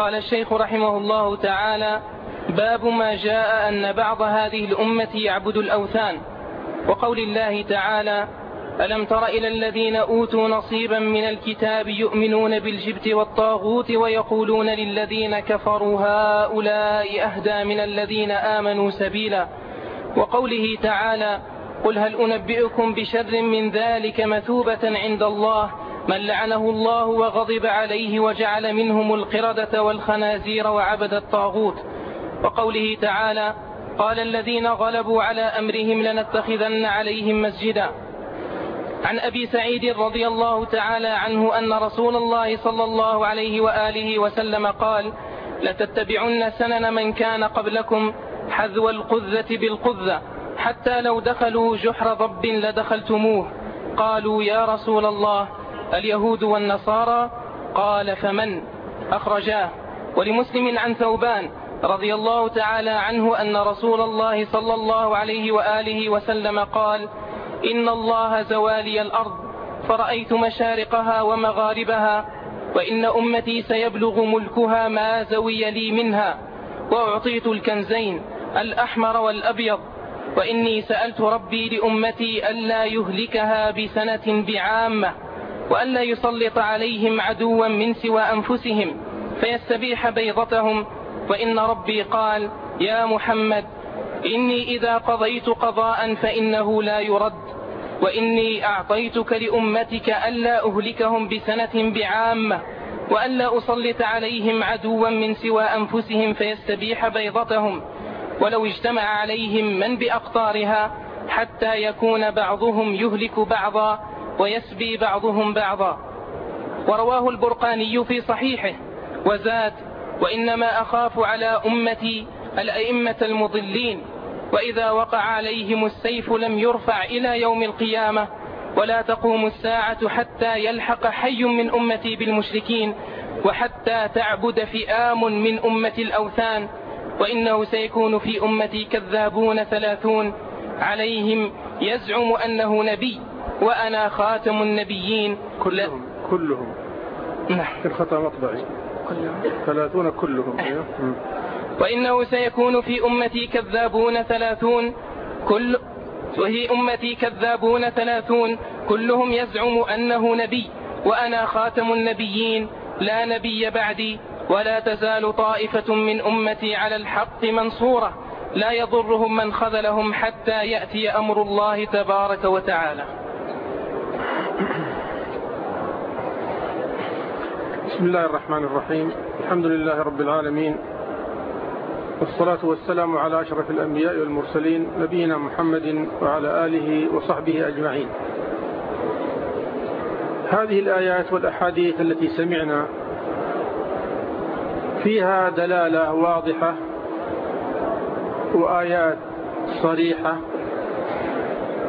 قال الشيخ رحمه الله تعالى باب ما جاء أن بعض هذه الأمة يعبد الأوثان. وقول الله تعالى ألم تر إلى الذين أوتوا نصيبا من الكتاب يؤمنون بالجبت والطاغوت ويقولون للذين كفروا هؤلاء أهدى من الذين آمنوا سبيلا. وقوله تعالى قل هل أنبئكم بشر من ذلك مثوبة عند الله من لعنه الله وغضب عليه وجعل منهم القردة والخنازير وعبد الطاغوت. وقوله تعالى قال الذين غلبوا على أمرهم لنتخذن عليهم مسجدا. عن أبي سعيد رضي الله تعالى عنه أن رسول الله صلى الله عليه وآله وسلم قال لتتبعن سنن من كان قبلكم حذو القذة بالقذة حتى لو دخلوا جحر ضب لدخلتموه. قالوا يا رسول الله اليهود والنصارى قال فمن أخرجاه ولمسلم عن ثوبان رضي الله تعالى عنه أن رسول الله صلى الله عليه وآله وسلم قال إن الله زوالي الأرض فرأيت مشارقها ومغاربها وإن أمتي سيبلغ ملكها ما زوي لي منها وأعطيت الكنزين الأحمر والأبيض وإني سألت ربي لأمتي ألا يهلكها بسنة بعامة وألا يسلط عليهم عدوا من سوى أنفسهم فيستبيح بيضتهم. وإن ربي قال يا محمد إني إذا قضيت قضاء فإنه لا يرد. وإني أعطيتك لأمتك ألا أهلكهم بسنة بعامة وألا أسلط عليهم عدوا من سوى أنفسهم فيستبيح بيضتهم. ولو اجتمع عليهم من بأقطارها حتى يكون بعضهم يهلك بعضا. ويسبي بعضهم بعضا. ورواه البرقاني في صحيحه وزاد وإنما أخاف على أمتي الأئمة المضلين وإذا وقع عليهم السيف لم يرفع إلى يوم القيامة ولا تقوم الساعة حتى يلحق حي من أمتي بالمشركين وحتى تعبد فئام من أمة الأوثان وإنه سيكون في أمتي كذابون ثلاثون عليهم يزعم أنه نبي. وأنا خاتم النبيين. كلهم كلهم. نعم. في الخطأ مطبعي. ثلاثون كلهم أيوه. وإنه سيكون في أمتي كذابون ثلاثون. كل وهي أمتي كذابون ثلاثون. كلهم يزعم أنه نبي. وأنا خاتم النبيين. لا نبي بعدي. ولا تزال طائفة من أمتي على الحق منصورة. لا يضرهم من خذلهم حتى يأتي أمر الله تبارك وتعالى. بسم الله الرحمن الرحيم. الحمد لله رب العالمين. والصلاة والسلام على أشرف الأنبياء والمرسلين نبينا محمد وعلى آله وصحبه أجمعين. هذه الآيات والأحاديث التي سمعنا فيها دلالة واضحة وآيات صريحة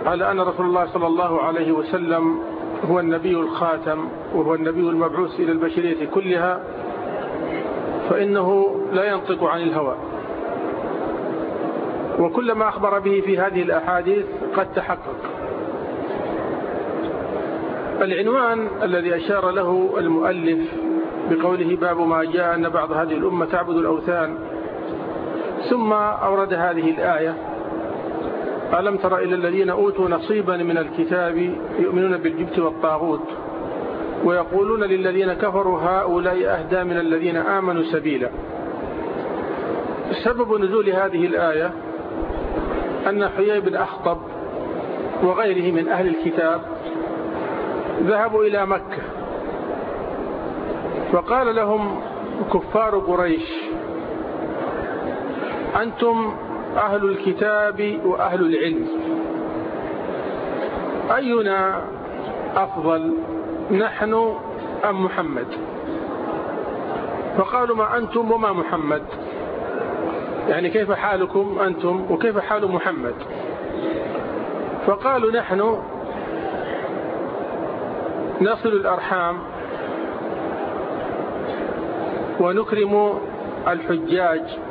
على أن رسول الله صلى الله عليه وسلم هو النبي الخاتم وهو النبي المبعوث إلى البشرية كلها فإنه لا ينطق عن الهوى. وكل ما أخبر به في هذه الأحاديث قد تحقق. العنوان الذي أشار له المؤلف بقوله باب ما جاء أن بعض هذه الأمة تعبد الأوثان ثم أورد هذه الآية ألم تر إلى الذين أوتوا نصيبا من الكتاب يؤمنون بالجبت والطاغوت ويقولون للذين كفروا هؤلاء أهدى من الذين آمنوا سبيلا. سبب نزول هذه الآية أن حيي بن أخطب وغيره من أهل الكتاب ذهبوا إلى مكة. فقال لهم كفار قريش أنتم أهل الكتاب وأهل العلم. أينا أفضل نحن أم محمد؟ فقالوا ما أنتم وما محمد. يعني كيف حالكم أنتم وكيف حال محمد؟ فقالوا نحن نصل الأرحام ونكرم الحجاج.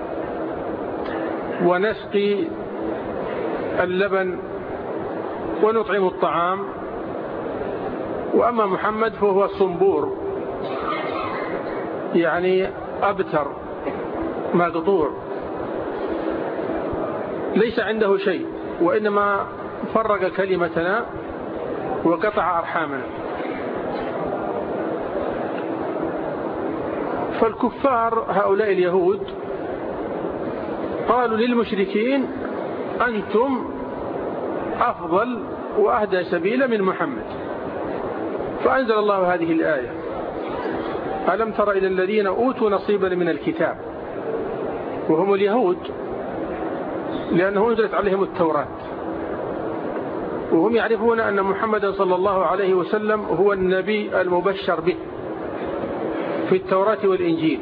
ونسقي اللبن ونطعم الطعام. وأما محمد فهو الصنبور يعني أبتر مقطوع ليس عنده شيء وإنما فرق كلمتنا وقطع أرحامنا. فالكفار هؤلاء اليهود قالوا للمشركين أنتم أفضل وأهدى سبيلا من محمد. فأنزل الله هذه الآية. ألم تر إلى الذين أوتوا نصيبا من الكتاب؟ وهم اليهود لأنه أنزلت عليهم التوراة. وهم يعرفون أن محمدا صلى الله عليه وسلم هو النبي المبشر به في التوراة والإنجيل.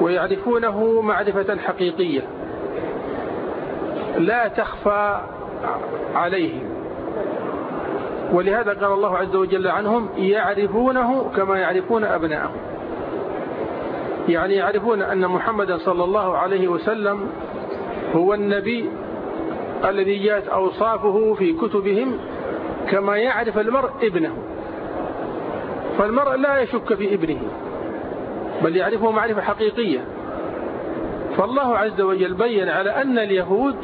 ويعرفونه معرفة حقيقية. لا تخفى عليهم. ولهذا قال الله عز وجل عنهم يعرفونه كما يعرفون أبناءهم. يعني يعرفون أن محمدا صلى الله عليه وسلم هو النبي الذي جاءت أوصافه في كتبهم كما يعرف المرء ابنه. فالمرء لا يشك في ابنه. بل يعرفه معرفة حقيقية. فالله عز وجل بين على أن اليهود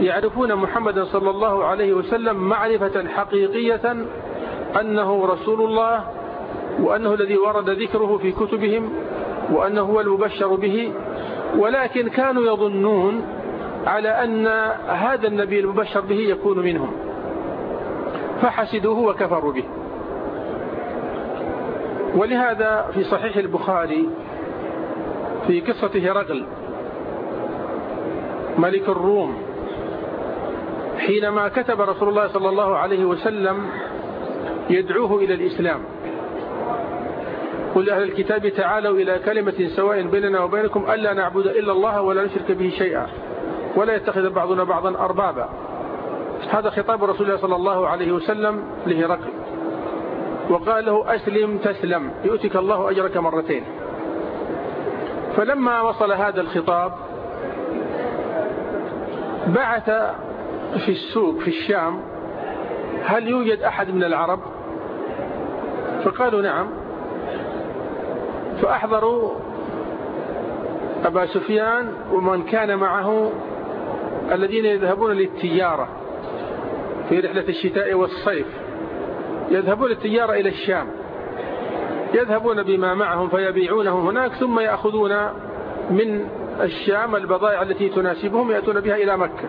يعرفون محمدا صلى الله عليه وسلم معرفة حقيقية أنه رسول الله وأنه الذي ورد ذكره في كتبهم وأنه هو المبشر به. ولكن كانوا يظنون على أن هذا النبي المبشر به يكون منهم. فحسدوه وكفروا به. ولهذا في صحيح البخاري في قصة هرقل ملك الروم حينما كتب رسول الله صلى الله عليه وسلم يدعوه إلى الإسلام. قل أهل الكتاب تعالوا إلى كلمة سواء بيننا وبينكم ألا نعبد إلا الله ولا نشرك به شيئا ولا يتخذ بعضنا بعضا أربابا. هذا خطاب رسول الله صلى الله عليه وسلم لهرقل وقال له أسلم تسلم يؤتك الله أجرك مرتين. فلما وصل هذا الخطاب بعث في السوق في الشام هل يوجد أحد من العرب؟ فقالوا نعم. فأحضروا أبا سفيان ومن كان معه الذين يذهبون للتجارة في رحلة الشتاء والصيف. يذهبون للتجارة إلى الشام. يذهبون بما معهم فيبيعونه هناك ثم يأخذون من الشام البضائع التي تناسبهم يأتون بها إلى مكة.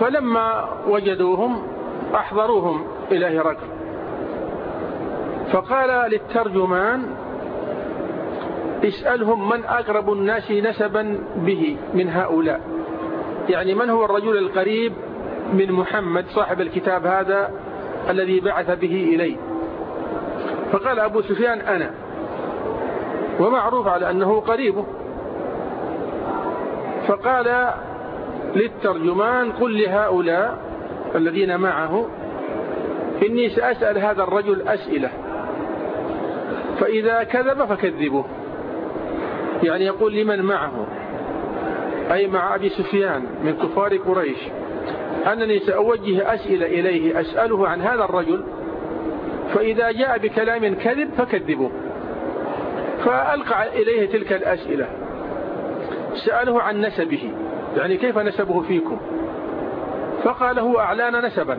فلما وجدوهم أحضروهم إلى هرقل فقال للترجمان اسألهم من أقرب الناس نسبا به من هؤلاء. يعني من هو الرجل القريب من محمد صاحب الكتاب هذا الذي بعث به إلي. فقال أبو سفيان أنا. ومعروف على أنه قريبه. فقال للترجمان قل لهؤلاء الذين معه إني سأسأل هذا الرجل أسئلة. فإذا كذب فكذبوه. يعني يقول لمن معه؟ أي مع أبي سفيان من كفار قريش. أنني سأوجه أسئلة إليه أسأله عن هذا الرجل فإذا جاء بكلام كذب فكذبوه. فألقى إليه تلك الأسئلة. سأله عن نسبه يعني كيف نسبه فيكم؟ فقال هو أعلان نسبا.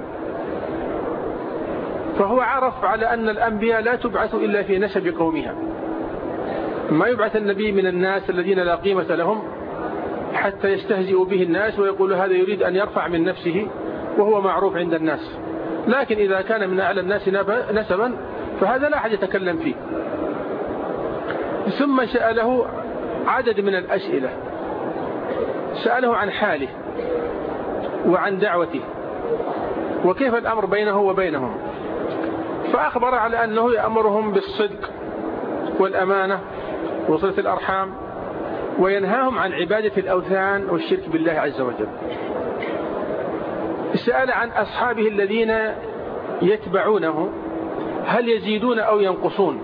فهو عرف على أن الأنبياء لا تبعث إلا في نسب قومها. ما يبعث النبي من الناس الذين لا قيمة لهم؟ حتى يستهزئ به الناس ويقول هذا يريد أن يرفع من نفسه وهو معروف عند الناس. لكن إذا كان من أعلى الناس نسبا فهذا لا أحد يتكلم فيه. ثم سأله عدد من الأسئلة. سأله عن حاله وعن دعوته. وكيف الأمر بينه وبينهم. فأخبر على أنه يأمرهم بالصدق والأمانة وصلة الأرحام. وينهاهم عن عبادة الأوثان والشرك بالله عز وجل. سأل عن أصحابه الذين يتبعونه هل يزيدون أو ينقصون؟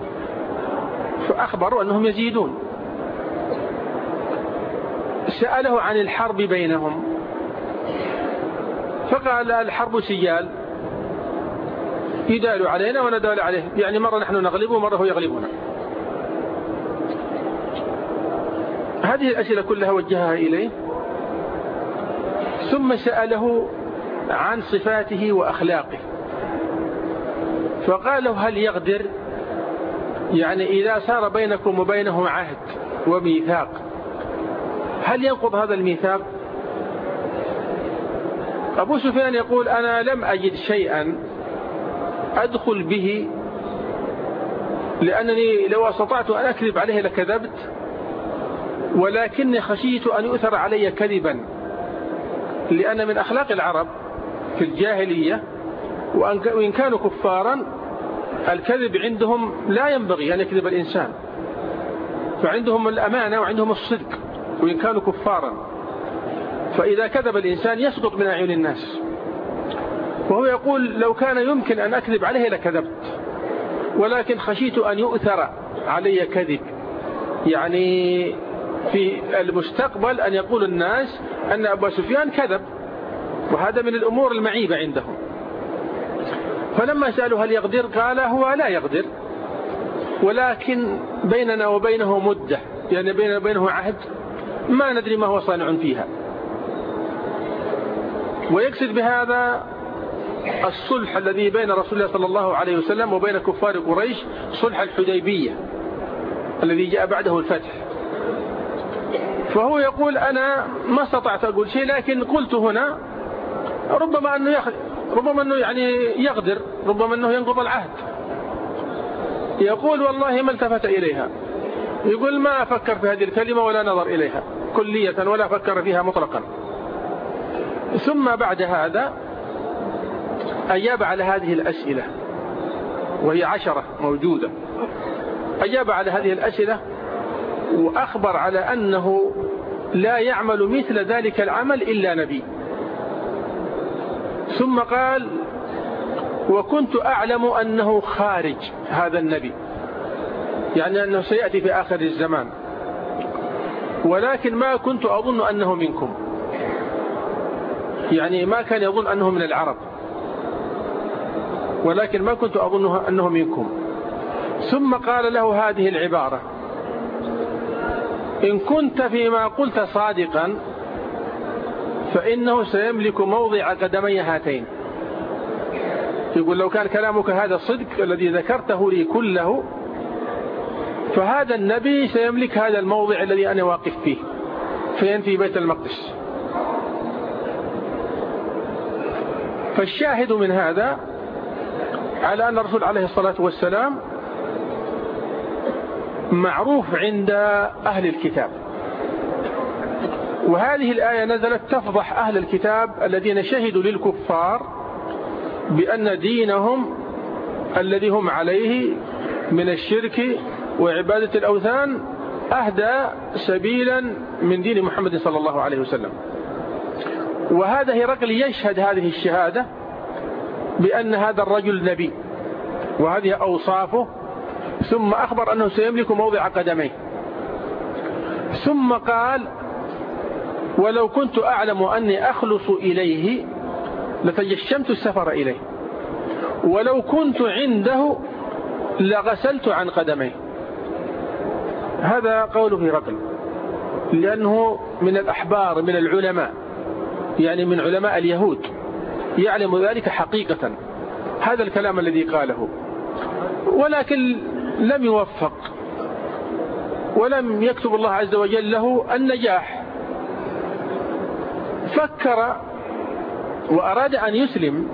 فأخبروا أنهم يزيدون. سأله عن الحرب بينهم. فقال الحرب سيال. يدال علينا وندال عليه. يعني مرة نحن نغلبه ومرة هو يغلبنا. هذه الأسئلة كلها وجهها إليه. ثم سأله عن صفاته وأخلاقه. فقال له هل يقدر؟ يعني إذا صار بينكم وبينه عهد وميثاق هل ينقض هذا الميثاق؟ أبو سفيان يقول أنا لم أجد شيئا أدخل به لأنني لو أستطعت أن أكذب عليه لكذبت. ولكني خشيت أن يؤثر علي كذبا لأن من أخلاق العرب في الجاهلية وإن كانوا كفارا الكذب عندهم لا ينبغي أن يكذب الإنسان. فعندهم الأمانة وعندهم الصدق وإن كانوا كفارا. فإذا كذب الإنسان يسقط من أعين الناس. وهو يقول لو كان يمكن أن أكذب عليه لكذبت ولكن خشيت أن يؤثر علي كذب. يعني في المستقبل أن يقول الناس أن أبا سفيان كذب وهذا من الأمور المعيبة عندهم. فلما سألوا هل يقدر قال هو لا يقدر. ولكن بيننا وبينه مدة يعني بيننا وبينه عهد ما ندري ما هو صانع فيها. ويقصد بهذا الصلح الذي بين رسول الله صلى الله عليه وسلم وبين كفار قريش صلح الحديبية الذي جاء بعده الفتح. فهو يقول أنا ما استطعت أقول شيء لكن قلت هنا ربما أنه يخ... ربما أنه يعني يقدر ربما أنه ينقض العهد. يقول والله ما التفت إليها. يقول ما فكر في هذه الكلمة ولا نظر إليها كلية ولا فكر فيها مطلقا. ثم بعد هذا أجاب على هذه الأسئلة وهي عشرة موجودة. أجاب على هذه الأسئلة وأخبر على أنه لا يعمل مثل ذلك العمل إلا نبي. ثم قال وكنت أعلم أنه خارج هذا النبي. يعني أنه سيأتي في آخر الزمان. ولكن ما كنت أظن أنه منكم. يعني ما كان يظن أنه من العرب. ولكن ما كنت أظن أنه منكم. ثم قال له هذه العبارة إن كنت فيما قلت صادقا فإنه سيملك موضع قدمي هاتين. يقول لو كان كلامك هذا صدق الذي ذكرته لي كله فهذا النبي سيملك هذا الموضع الذي أنا واقف فيه فينفي بيت المقدس. فالشاهد من هذا على أن الرسول عليه الصلاة والسلام معروف عند أهل الكتاب. وهذه الآية نزلت تفضح أهل الكتاب الذين شهدوا للكفار بأن دينهم الذي هم عليه من الشرك وعبادة الأوثان أهدى سبيلا من دين محمد صلى الله عليه وسلم. وهذا هرقل يشهد هذه الشهادة بأن هذا الرجل نبي وهذه أوصافه ثم أخبر أنه سيملك موضع قدميه. ثم قال ولو كنت أعلم أني أخلص إليه لتجشمت السفر إليه. ولو كنت عنده لغسلت عن قدميه. هذا قوله رجل لأنه من الأحبار من العلماء يعني من علماء اليهود يعلم ذلك حقيقة. هذا الكلام الذي قاله. ولكن لم يوفق ولم يكتب الله عز وجل له النجاح. فكر وأراد أن يسلم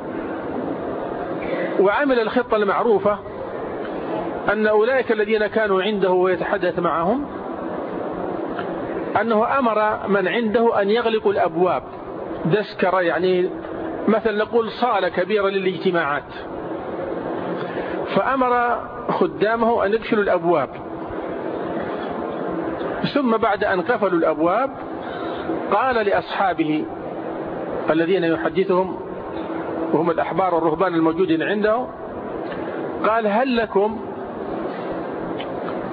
وعمل الخطة المعروفة أن أولئك الذين كانوا عنده ويتحدث معهم أنه أمر من عنده أن يغلقوا الأبواب. دسكرة يعني مثل نقول صالة كبيرة للاجتماعات. فأمر خدامه أن يقفلوا الأبواب. ثم بعد أن قفلوا الأبواب قال لأصحابه الذين يحدثهم وهم الأحبار والرهبان الموجودين عنده قال هل لكم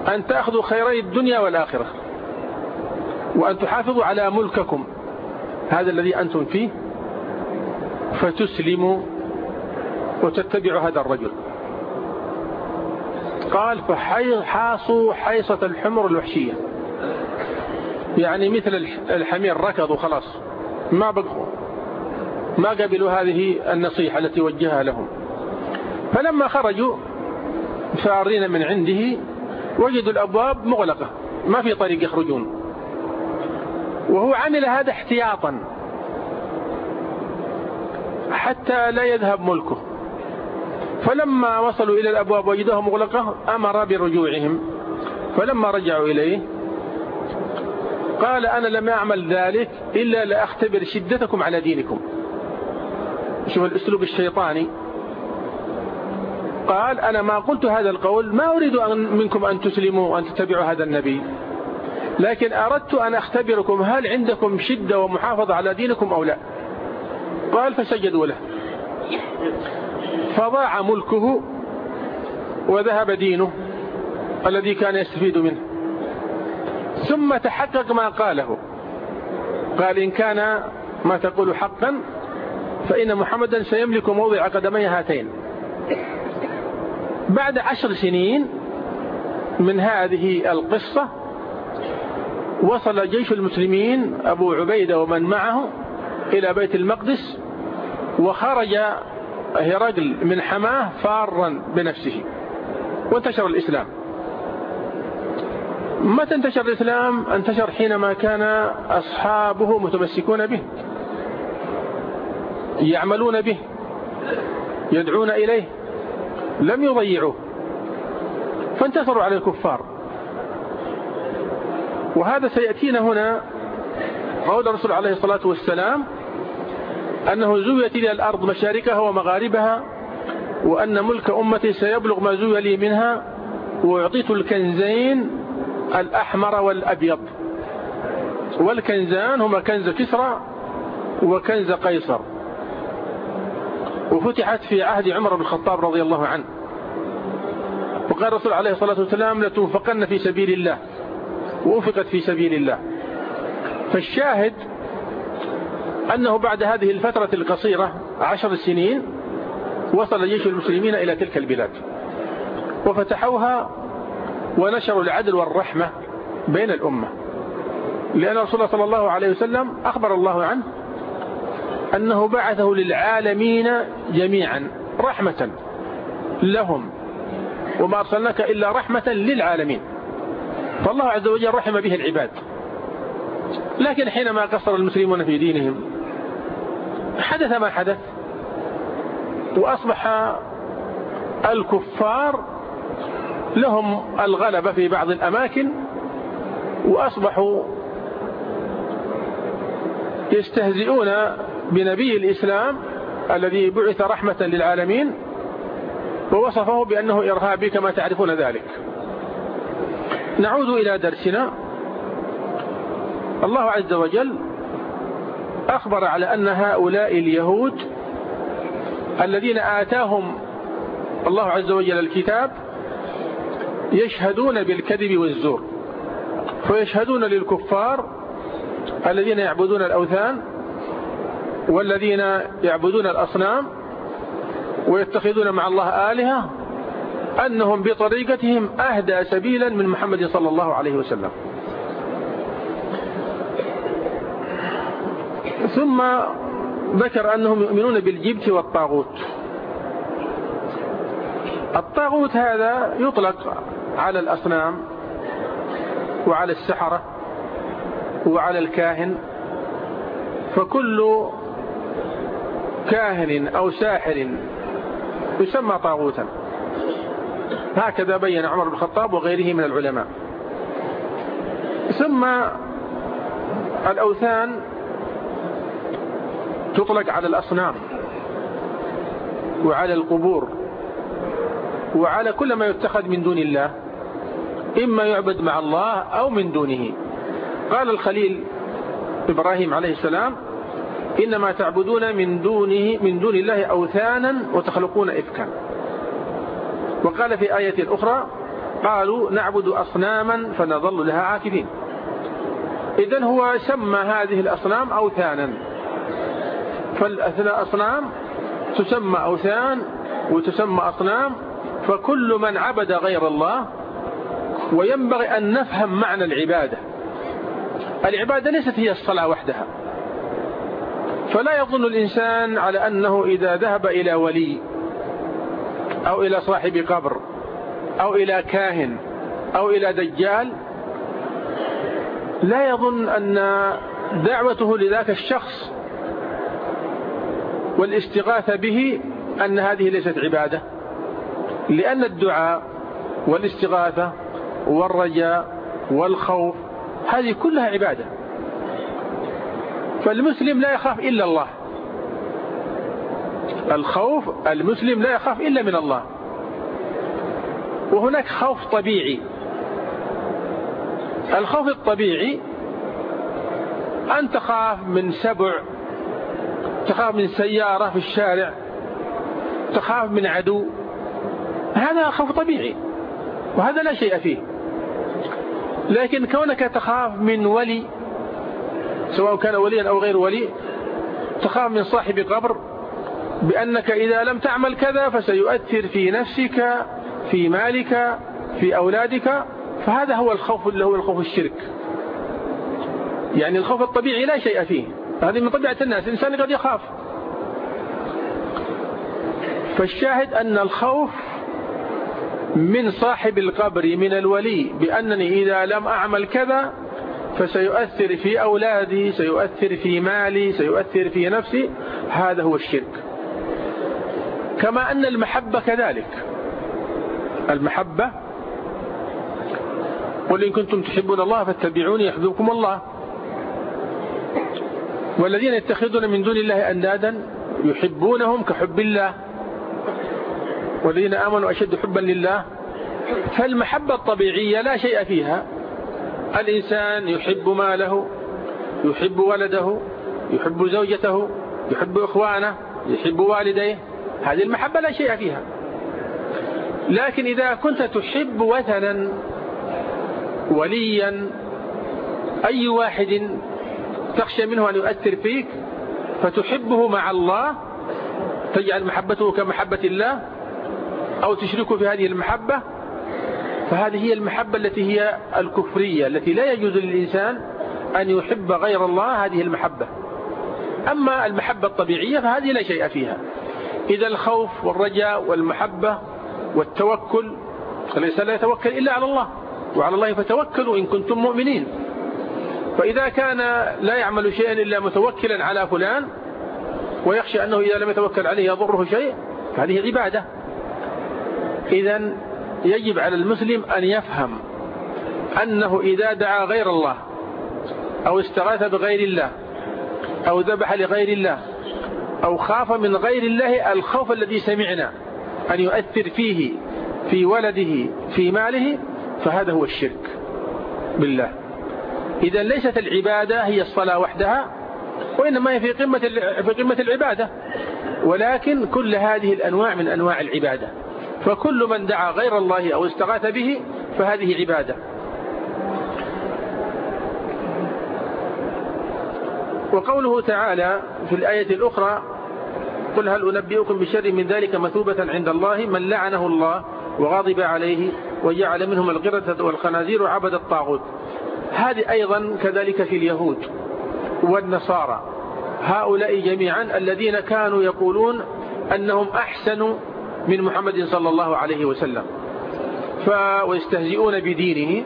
أن تأخذوا خيري الدنيا والآخرة وأن تحافظوا على ملككم هذا الذي أنتم فيه فتسلموا وتتبع هذا الرجل؟ قال فحاصوا حيصة الحمر الوحشية. يعني مثل الحمير ركضوا خلاص. ما بقوا. ما قبلوا هذه النصيحة التي وجهها لهم. فلما خرجوا فارين من عنده وجدوا الأبواب مغلقة. ما في طريق يخرجون. وهو عمل هذا احتياطا. حتى لا يذهب ملكه. فلما وصلوا إلى الأبواب وجدوها مغلقة أمر برجوعهم. فلما رجعوا إليه قال أنا لم أعمل ذلك إلا لأختبر شدتكم على دينكم. شوف الأسلوب الشيطاني. قال أنا ما قلت هذا القول ما أريد أن منكم أن تسلموا وأن تتبعوا هذا النبي. لكن أردت أن أختبركم هل عندكم شدة ومحافظة على دينكم أو لا؟ قال فسجدوا له. فضاع ملكه وذهب دينه الذي كان يستفيد منه. ثم تحقق ما قاله. قال إن كان ما تقول حقا فإن محمدا سيملك موضع قدمي هاتين. بعد عشر سنين من هذه القصة وصل جيش المسلمين أبو عبيدة ومن معه إلى بيت المقدس وخرج هرقل من حماة فارا بنفسه وانتشر الإسلام. متى انتشر الإسلام؟ انتشر حينما كان أصحابه متمسكون به يعملون به يدعون إليه لم يضيعوه فانتصروا على الكفار. وهذا سيأتينا هنا قول الرسول عليه الصلاة والسلام أنه زويت إلى الأرض مشاركها ومغاربها وأن ملك أمتي سيبلغ ما زوي لي منها وأعطيت الكنزين الأحمر والأبيض. والكنزان هما كنز كسرى وكنز قيصر. وفتحت في عهد عمر بن الخطاب رضي الله عنه. وقال الرسول عليه الصلاة والسلام لتنفقن في سبيل الله. وأنفقت في سبيل الله. فالشاهد أنه بعد هذه الفترة القصيرة عشر سنين وصل جيش المسلمين إلى تلك البلاد. وفتحوها ونشروا العدل والرحمة بين الأمة. لأن رسول الله صلى الله عليه وسلم أخبر الله عنه أنه بعثه للعالمين جميعا رحمة لهم. وما أرسلناك إلا رحمة للعالمين. فالله عز وجل رحم به العباد. لكن حينما قصر المسلمون في دينهم حدث ما حدث؟ وأصبح الكفار لهم الغلبة في بعض الأماكن وأصبحوا يستهزئون بنبي الإسلام الذي بعث رحمة للعالمين ووصفه بأنه إرهابي كما تعرفون ذلك. نعود إلى درسنا. الله عز وجل أخبر على أن هؤلاء اليهود الذين آتاهم الله عز وجل الكتاب يشهدون بالكذب والزور فيشهدون للكفار الذين يعبدون الأوثان والذين يعبدون الأصنام ويتخذون مع الله آلهة أنهم بطريقتهم أهدى سبيلا من محمد صلى الله عليه وسلم. ثم ذكر أنهم يؤمنون بالجبت والطاغوت. الطاغوت هذا يطلق على الأصنام وعلى السحرة وعلى الكاهن فكل كاهن أو ساحر يسمى طاغوتا. هكذا بين عمر بن الخطاب وغيره من العلماء. ثم الأوثان تطلق على الأصنام وعلى القبور وعلى كل ما يتخذ من دون الله إما يعبد مع الله أو من دونه. قال الخليل إبراهيم عليه السلام إنما تعبدون من دونه من دون الله أوثانا وتخلقون إفكا. وقال في آية أخرى قالوا نعبد أصناما فنظل لها عاكفين. إذن هو سمى هذه الأصنام أوثانا. فالأصنام تسمى أوثان وتسمى أصنام فكل من عبد غير الله وينبغي أن نفهم معنى العبادة. العبادة ليست هي الصلاة وحدها. فلا يظن الإنسان على أنه إذا ذهب إلى ولي أو إلى صاحب قبر أو إلى كاهن أو إلى دجال لا يظن أن دعوته لذاك الشخص والاستغاثة به أن هذه ليست عبادة لأن الدعاء والاستغاثة والرجاء والخوف هذه كلها عبادة. فالمسلم لا يخاف إلا الله. الخوف المسلم لا يخاف إلا من الله. وهناك خوف طبيعي. الخوف الطبيعي أن تخاف من سبع تخاف من سيارة في الشارع تخاف من عدو. هذا خوف طبيعي وهذا لا شيء فيه. لكن كونك تخاف من ولي سواء كان وليا أو غير ولي تخاف من صاحب قبر بأنك إذا لم تعمل كذا فسيؤثر في نفسك في مالك في أولادك. فهذا هو الخوف اللي هو الخوف الشرك. يعني الخوف الطبيعي لا شيء فيه. هذه من طبيعة الناس الإنسان قد يخاف. فالشاهد أن الخوف من صاحب القبر من الولي بأنني إذا لم أعمل كذا فسيؤثر في أولادي سيؤثر في مالي سيؤثر في نفسي هذا هو الشرك. كما أن المحبة كذلك. المحبة قل إن كنتم تحبون الله فاتبعوني يحببكم الله. والذين يتخذون من دون الله أندادا يحبونهم كحب الله والذين آمنوا أشد حبا لله فالمحبة الطبيعية لا شيء فيها. الإنسان يحب ماله يحب ولده يحب زوجته يحب إخوانه يحب والديه هذه المحبة لا شيء فيها. لكن إذا كنت تحب وثنا وليا أي واحد تخشى منه أن يؤثر فيك فتحبه مع الله تجعل محبته كمحبة الله أو تشركه في هذه المحبة. فهذه هي المحبة التي هي الكفرية التي لا يجوز للإنسان أن يحب غير الله هذه المحبة. أما المحبة الطبيعية فهذه لا شيء فيها. إذا الخوف والرجاء والمحبة والتوكل فالإنسان لا يتوكل إلا على الله. وعلى الله فتوكلوا إن كنتم مؤمنين. فإذا كان لا يعمل شيئا إلا متوكلا على فلان ويخشى أنه إذا لم يتوكل عليه يضره شيء فهذه عبادة. إذا يجب على المسلم أن يفهم أنه إذا دعا غير الله أو استغاث بغير الله أو ذبح لغير الله أو خاف من غير الله الخوف الذي سمعنا أن يؤثر فيه في ولده في ماله فهذا هو الشرك بالله. إذا ليست العبادة هي الصلاة وحدها وإنما هي في قمة في قمة العبادة. ولكن كل هذه الأنواع من أنواع العبادة. فكل من دعا غير الله أو استغاث به فهذه عبادة. وقوله تعالى في الآية الأخرى قل هل أنبئكم بشر من ذلك مثوبة عند الله؟ من لعنه الله وغضب عليه وجعل منهم القردة والخنازير وعبد الطاغوت. هذه أيضا كذلك في اليهود والنصارى. هؤلاء جميعا الذين كانوا يقولون أنهم أحسن من محمد صلى الله عليه وسلم. ف... ويستهزئون بدينه.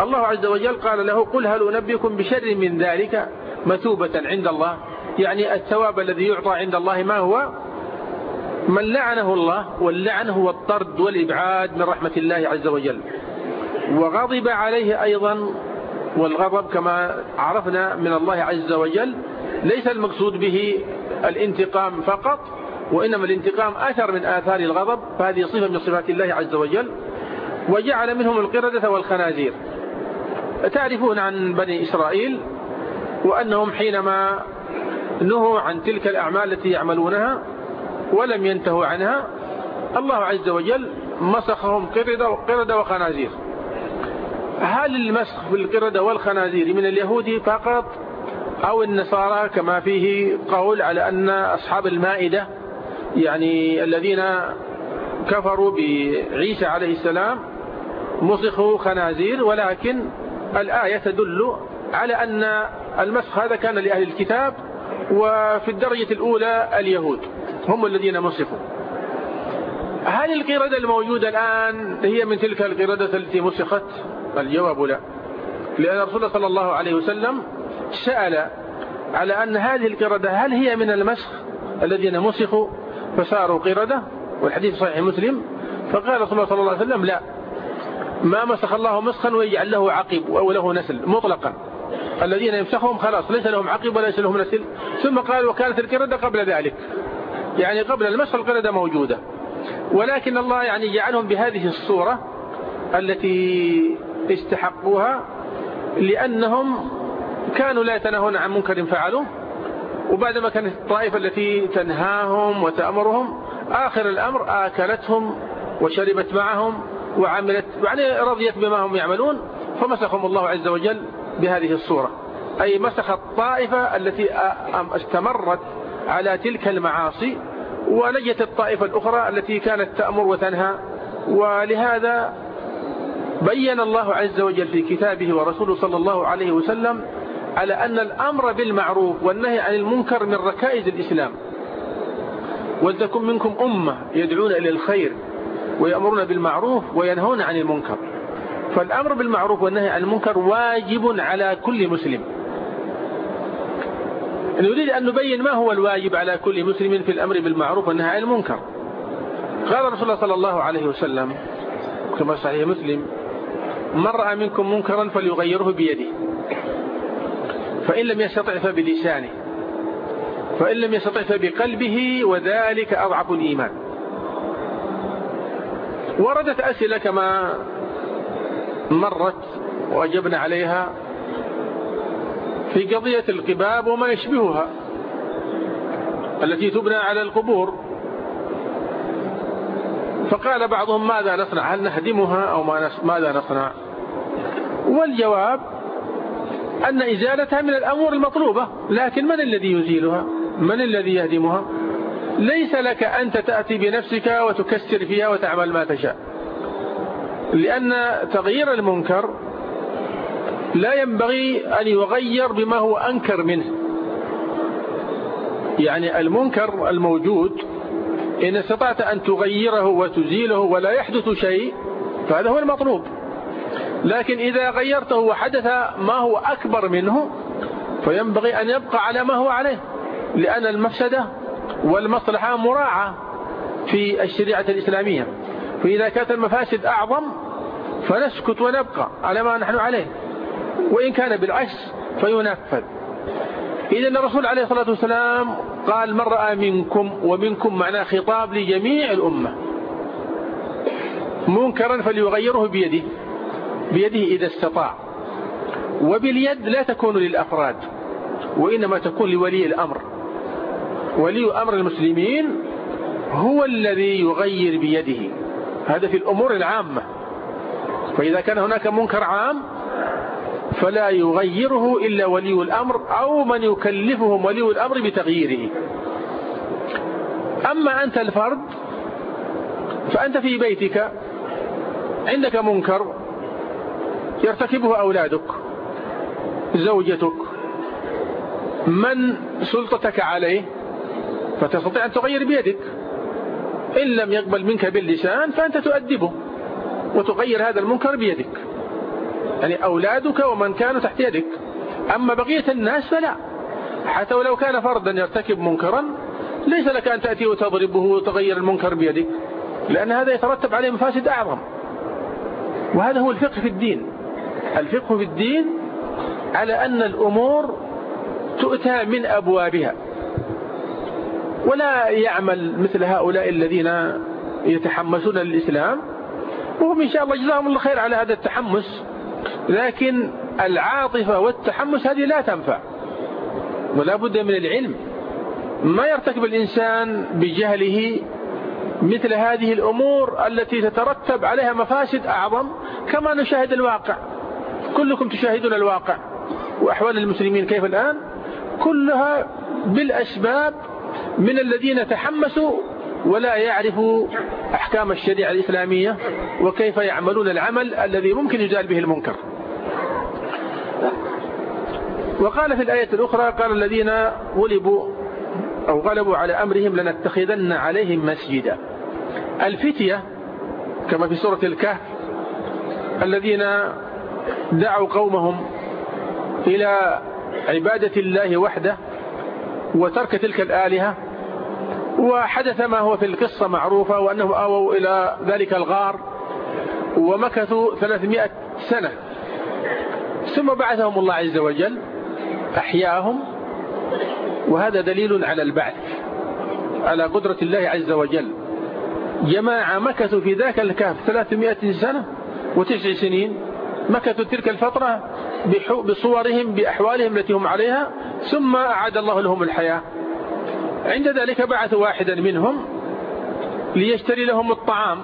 الله عز وجل قال له قل هل أنبئكم بشر من ذلك مثوبة عند الله؟ يعني الثواب الذي يعطى عند الله ما هو؟ من لعنه الله واللعن هو الطرد والإبعاد من رحمة الله عز وجل. وغضب عليه أيضا والغضب كما عرفنا من الله عز وجل ليس المقصود به الانتقام فقط وإنما الانتقام أثر من آثار الغضب فهذه صفة من صفات الله عز وجل وجعل منهم القردة والخنازير. تعرفون عن بني إسرائيل وأنهم حينما نهوا عن تلك الأعمال التي يعملونها ولم ينتهوا عنها الله عز وجل مسخهم قردة, وخنازير. هل المسخ في القردة والخنازير من اليهود فقط أو النصارى كما فيه قول على أن أصحاب المائدة يعني الذين كفروا بعيسى عليه السلام مسخوا خنازير ولكن الآية تدل على أن المسخ هذا كان لأهل الكتاب وفي الدرجة الأولى اليهود هم الذين مسخوا. هل القردة الموجودة الآن هي من تلك القردة التي مسخت؟ الجواب لا. لأن الرسول صلى الله عليه وسلم سأل على أن هذه القردة هل هي من المسخ الذين مسخوا فصاروا قردة؟ والحديث صحيح مسلم. فقال رسول الله صلى الله عليه وسلم لا. ما مسخ الله مسخا ويجعل له عقب أو له نسل مطلقا. الذين يمسخهم خلاص ليس لهم عقب وليس لهم نسل. ثم قال وكانت القردة قبل ذلك. يعني قبل المسخ القردة موجودة. ولكن الله يعني جعلهم بهذه الصورة التي استحقوها لأنهم كانوا لا يتناهون عن منكر فعلوه وبعدما كانت الطائفة التي تنهاهم وتأمرهم آخر الأمر آكلتهم وشربت معهم وعملت يعني رضيت بما هم يعملون فمسخهم الله عز وجل بهذه الصورة. أي مسخ الطائفة التي استمرت على تلك المعاصي ولجت الطائفة الأخرى التي كانت تأمر وتنهى ولهذا بين الله عز وجل في كتابه ورسوله صلى الله عليه وسلم على أن الأمر بالمعروف والنهي عن المنكر من ركائز الإسلام. ولتكن منكم أمة يدعون إلى الخير ويأمرون بالمعروف وينهون عن المنكر. فالأمر بالمعروف والنهي عن المنكر واجب على كل مسلم. نريد أن نبين ما هو الواجب على كل مسلم في الأمر بالمعروف والنهي عن المنكر. قال رسول الله صلى الله عليه وسلم كما صحيح مسلم من رأى منكم منكرا فليغيره بيده. فإن لم يستطع فبلسانه. فإن لم يستطع فبقلبه وذلك أضعف الإيمان. وردت أسئلة كما مرت وأجبنا عليها في قضية القباب وما يشبهها التي تبنى على القبور. فقال بعضهم ماذا نصنع؟ هل نهدمها أو ماذا نصنع؟ والجواب أن إزالتها من الأمور المطلوبة لكن من الذي يزيلها؟ من الذي يهدمها؟ ليس لك أنت تأتي بنفسك وتكسر فيها وتعمل ما تشاء. لأن تغيير المنكر لا ينبغي أن يغير بما هو أنكر منه. يعني المنكر الموجود إن استطعت أن تغيره وتزيله ولا يحدث شيء فهذا هو المطلوب. لكن إذا غيرته وحدث ما هو أكبر منه فينبغي أن يبقى على ما هو عليه. لأن المفسدة والمصلحة مراعاة في الشريعة الإسلامية. فإذا كانت المفاسد أعظم فنسكت ونبقى على ما نحن عليه. وإن كان بالعكس فينفذ. إذا الرسول عليه الصلاة والسلام قال من رأى منكم ومنكم معناه خطاب لجميع الأمة. منكرا فليغيره بيده. بيده إذا استطاع. وباليد لا تكون للأفراد وإنما تكون لولي الأمر. ولي أمر المسلمين هو الذي يغير بيده. هذا في الأمور العامة. فإذا كان هناك منكر عام فلا يغيره إلا ولي الأمر أو من يكلفهم ولي الأمر بتغييره. أما أنت الفرد فأنت في بيتك عندك منكر يرتكبه أولادك زوجتك من سلطتك عليه فتستطيع أن تغير بيدك. إن لم يقبل منك باللسان فأنت تؤدبه وتغير هذا المنكر بيدك. يعني أولادك ومن كانوا تحت يدك. أما بقية الناس فلا. حتى ولو كان فردا يرتكب منكرا ليس لك أن تأتي وتضربه وتغير المنكر بيدك لأن هذا يترتب عليه مفاسد أعظم. وهذا هو الفقه في الدين. الفقه في الدين على أن الأمور تؤتى من أبوابها. ولا يعمل مثل هؤلاء الذين يتحمسون للإسلام. وهم إن شاء الله جزاهم الله خير على هذا التحمس. لكن العاطفة والتحمس هذه لا تنفع. ولا بد من العلم. ما يرتكب الإنسان بجهله مثل هذه الأمور التي تترتب عليها مفاسد أعظم كما نشاهد الواقع. كلكم تشاهدون الواقع. وأحوال المسلمين كيف الآن؟ كلها بالأسباب من الذين تحمسوا ولا يعرفوا أحكام الشريعة الإسلامية وكيف يعملون العمل الذي ممكن يزال به المنكر. وقال في الآية الأخرى قال الذين غلبوا أو غلبوا على أمرهم لنتخذن عليهم مسجدا. الفتية كما في سورة الكهف الذين دعوا قومهم إلى عبادة الله وحده وترك تلك الآلهة وحدث ما هو في القصة معروفة وأنهم آووا إلى ذلك الغار ومكثوا 300 سنة. ثم بعثهم الله عز وجل أحياهم وهذا دليل على البعث على قدرة الله عز وجل. جماعة مكثوا في ذاك الكهف 300 سنة وتسع سنين مكثوا تلك الفترة بصورهم بأحوالهم التي هم عليها ثم أعاد الله لهم الحياة. عند ذلك بعث واحدا منهم ليشتري لهم الطعام.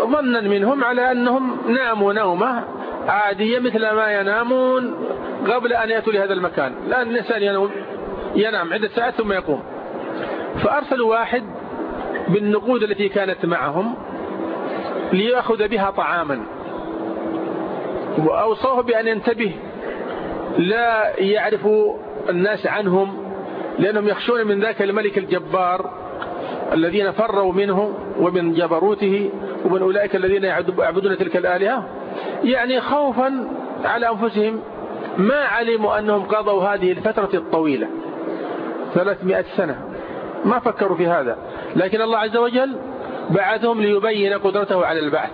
ظنا منهم على أنهم ناموا نومة عادية مثل ما ينامون قبل أن يأتوا لهذا المكان. لأن الإنسان ينام, ينام عدة ساعات ثم يقوم. فأرسلوا واحد بالنقود التي كانت معهم ليأخذ بها طعاما. وأوصوه بأن ينتبه لا يعرف الناس عنهم لأنهم يخشون من ذاك الملك الجبار الذين فروا منه ومن جبروته ومن أولئك الذين يعبدون تلك الآلهة. يعني خوفا على أنفسهم ما علموا أنهم قضوا هذه الفترة الطويلة. 300 سنة. ما فكروا في هذا. لكن الله عز وجل بعثهم ليبين قدرته على البعث.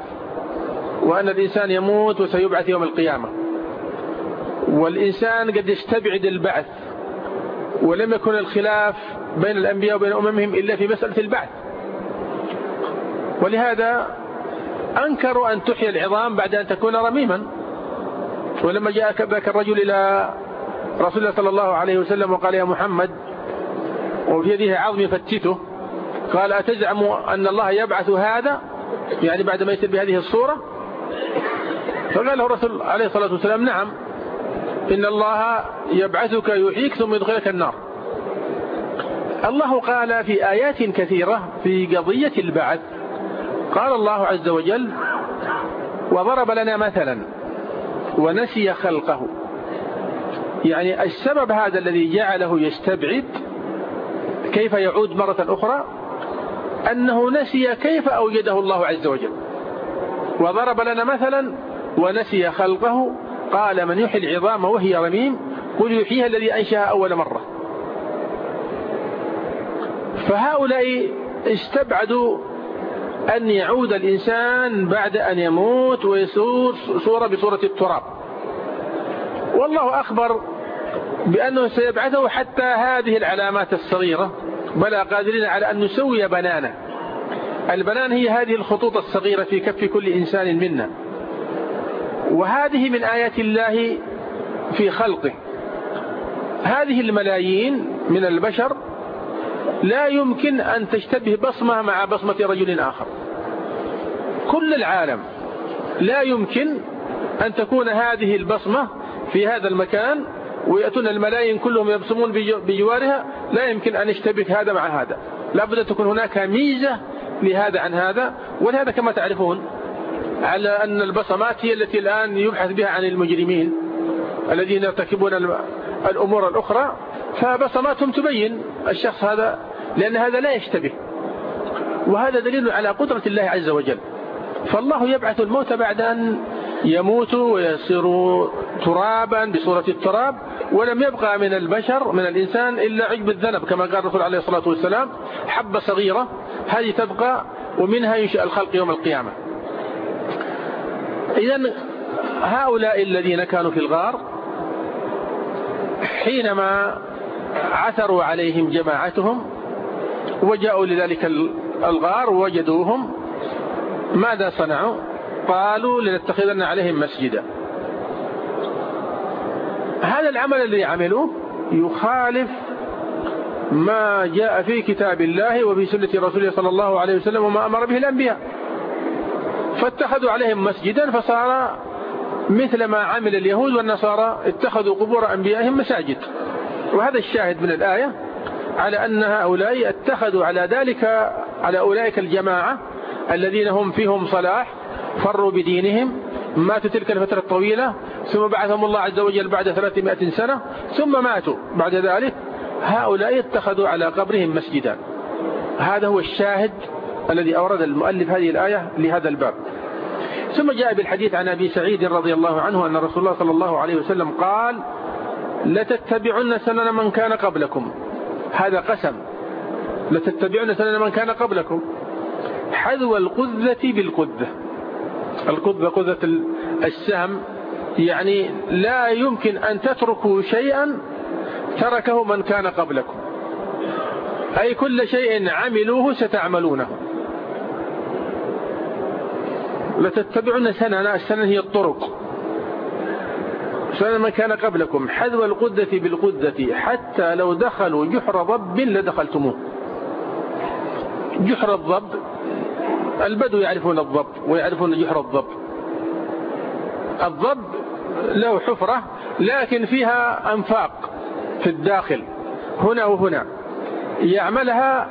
وأن الإنسان يموت وسيبعث يوم القيامة. والإنسان قد يستبعد البعث. ولم يكن الخلاف بين الأنبياء وبين أممهم إلا في مسألة البعث. ولهذا أنكروا أن تحيي العظام بعد أن تكون رميما. ولما جاء ذاك الرجل إلى رسول الله صلى الله عليه وسلم وقال يا محمد وفي يده عظم يفتته قال أتزعم أن الله يبعث هذا؟ يعني بعد ما يصير بهذه الصورة؟ فقال له الرسول عليه الصلاة والسلام نعم. إن الله يبعثك يحييك ثم يدخلك النار. الله قال في آيات كثيرة في قضية البعث قال الله عز وجل وضرب لنا مثلا ونسي خلقه. يعني السبب هذا الذي جعله يستبعد كيف يعود مرة أخرى أنه نسي كيف أوجده الله عز وجل. وضرب لنا مثلا ونسي خلقه قال من يحيي العظام وهي رميم قل يحييها الذي أنشأها أول مرة. فهؤلاء استبعدوا أن يعود الإنسان بعد أن يموت ويصور صورة بصورة التراب. والله أخبر بأنه سيبعثه حتى هذه العلامات الصغيرة بلى قادرين على أن نسوي بنانه البنان هي هذه الخطوط الصغيرة في كف كل إنسان منا. وهذه من آيات الله في خلقه. هذه الملايين من البشر لا يمكن أن تشتبه بصمة مع بصمة رجل آخر. كل العالم لا يمكن أن تكون هذه البصمة في هذا المكان ويأتون الملايين كلهم يبصمون بجوارها لا يمكن أن يشتبك هذا مع هذا. لابد أن تكون هناك ميزة لهذا عن هذا ولهذا كما تعرفون على أن البصمات هي التي الآن يبحث بها عن المجرمين الذين يرتكبون الأمور الأخرى فبصماتهم تبين الشخص هذا لأن هذا لا يشتبه. وهذا دليل على قدرة الله عز وجل. فالله يبعث الموت بعد أن يموتوا ويصيروا ترابا بصورة التراب ولم يبقى من البشر من الإنسان إلا عجب الذنب كما قال الرسول عليه الصلاة والسلام حبة صغيرة هذه تبقى ومنها ينشأ الخلق يوم القيامة. إذا هؤلاء الذين كانوا في الغار حينما عثروا عليهم جماعتهم وجاءوا لذلك الغار وجدوهم ماذا صنعوا؟ قالوا لنتخذن عليهم مسجدا. هذا العمل الذي عملوه يخالف ما جاء في كتاب الله وفي سنة رسوله صلى الله عليه وسلم وما أمر به الأنبياء. فاتخذوا عليهم مسجدا فصار مثل ما عمل اليهود والنصارى اتخذوا قبور أنبيائهم مساجد. وهذا الشاهد من الآية على أن هؤلاء اتخذوا على ذلك على أولئك الجماعة الذين هم فيهم صلاح فروا بدينهم ماتوا تلك الفترة الطويلة ثم بعثهم الله عز وجل بعد 300 سنة ثم ماتوا. بعد ذلك هؤلاء اتخذوا على قبرهم مسجدا. هذا هو الشاهد الذي أورد المؤلف هذه الآية لهذا الباب. ثم جاء بالحديث عن أبي سعيد رضي الله عنه أن رسول الله صلى الله عليه وسلم قال لتتبعن سنن من كان قبلكم. هذا قسم. لتتبعن سنن من كان قبلكم. حذو القذة بالقذة. القذة قذة السهم. يعني لا يمكن أن تتركوا شيئا تركه من كان قبلكم. أي كل شيء عملوه ستعملونه. لتتبعن سننا السنن هي الطرق. سنن من كان قبلكم حذو القدة بالقدة حتى لو دخلوا جحر ضب لدخلتموه. جحر الضب البدو يعرفون الضب ويعرفون جحر الضب. الضب له حفرة لكن فيها أنفاق في الداخل هنا وهنا. يعملها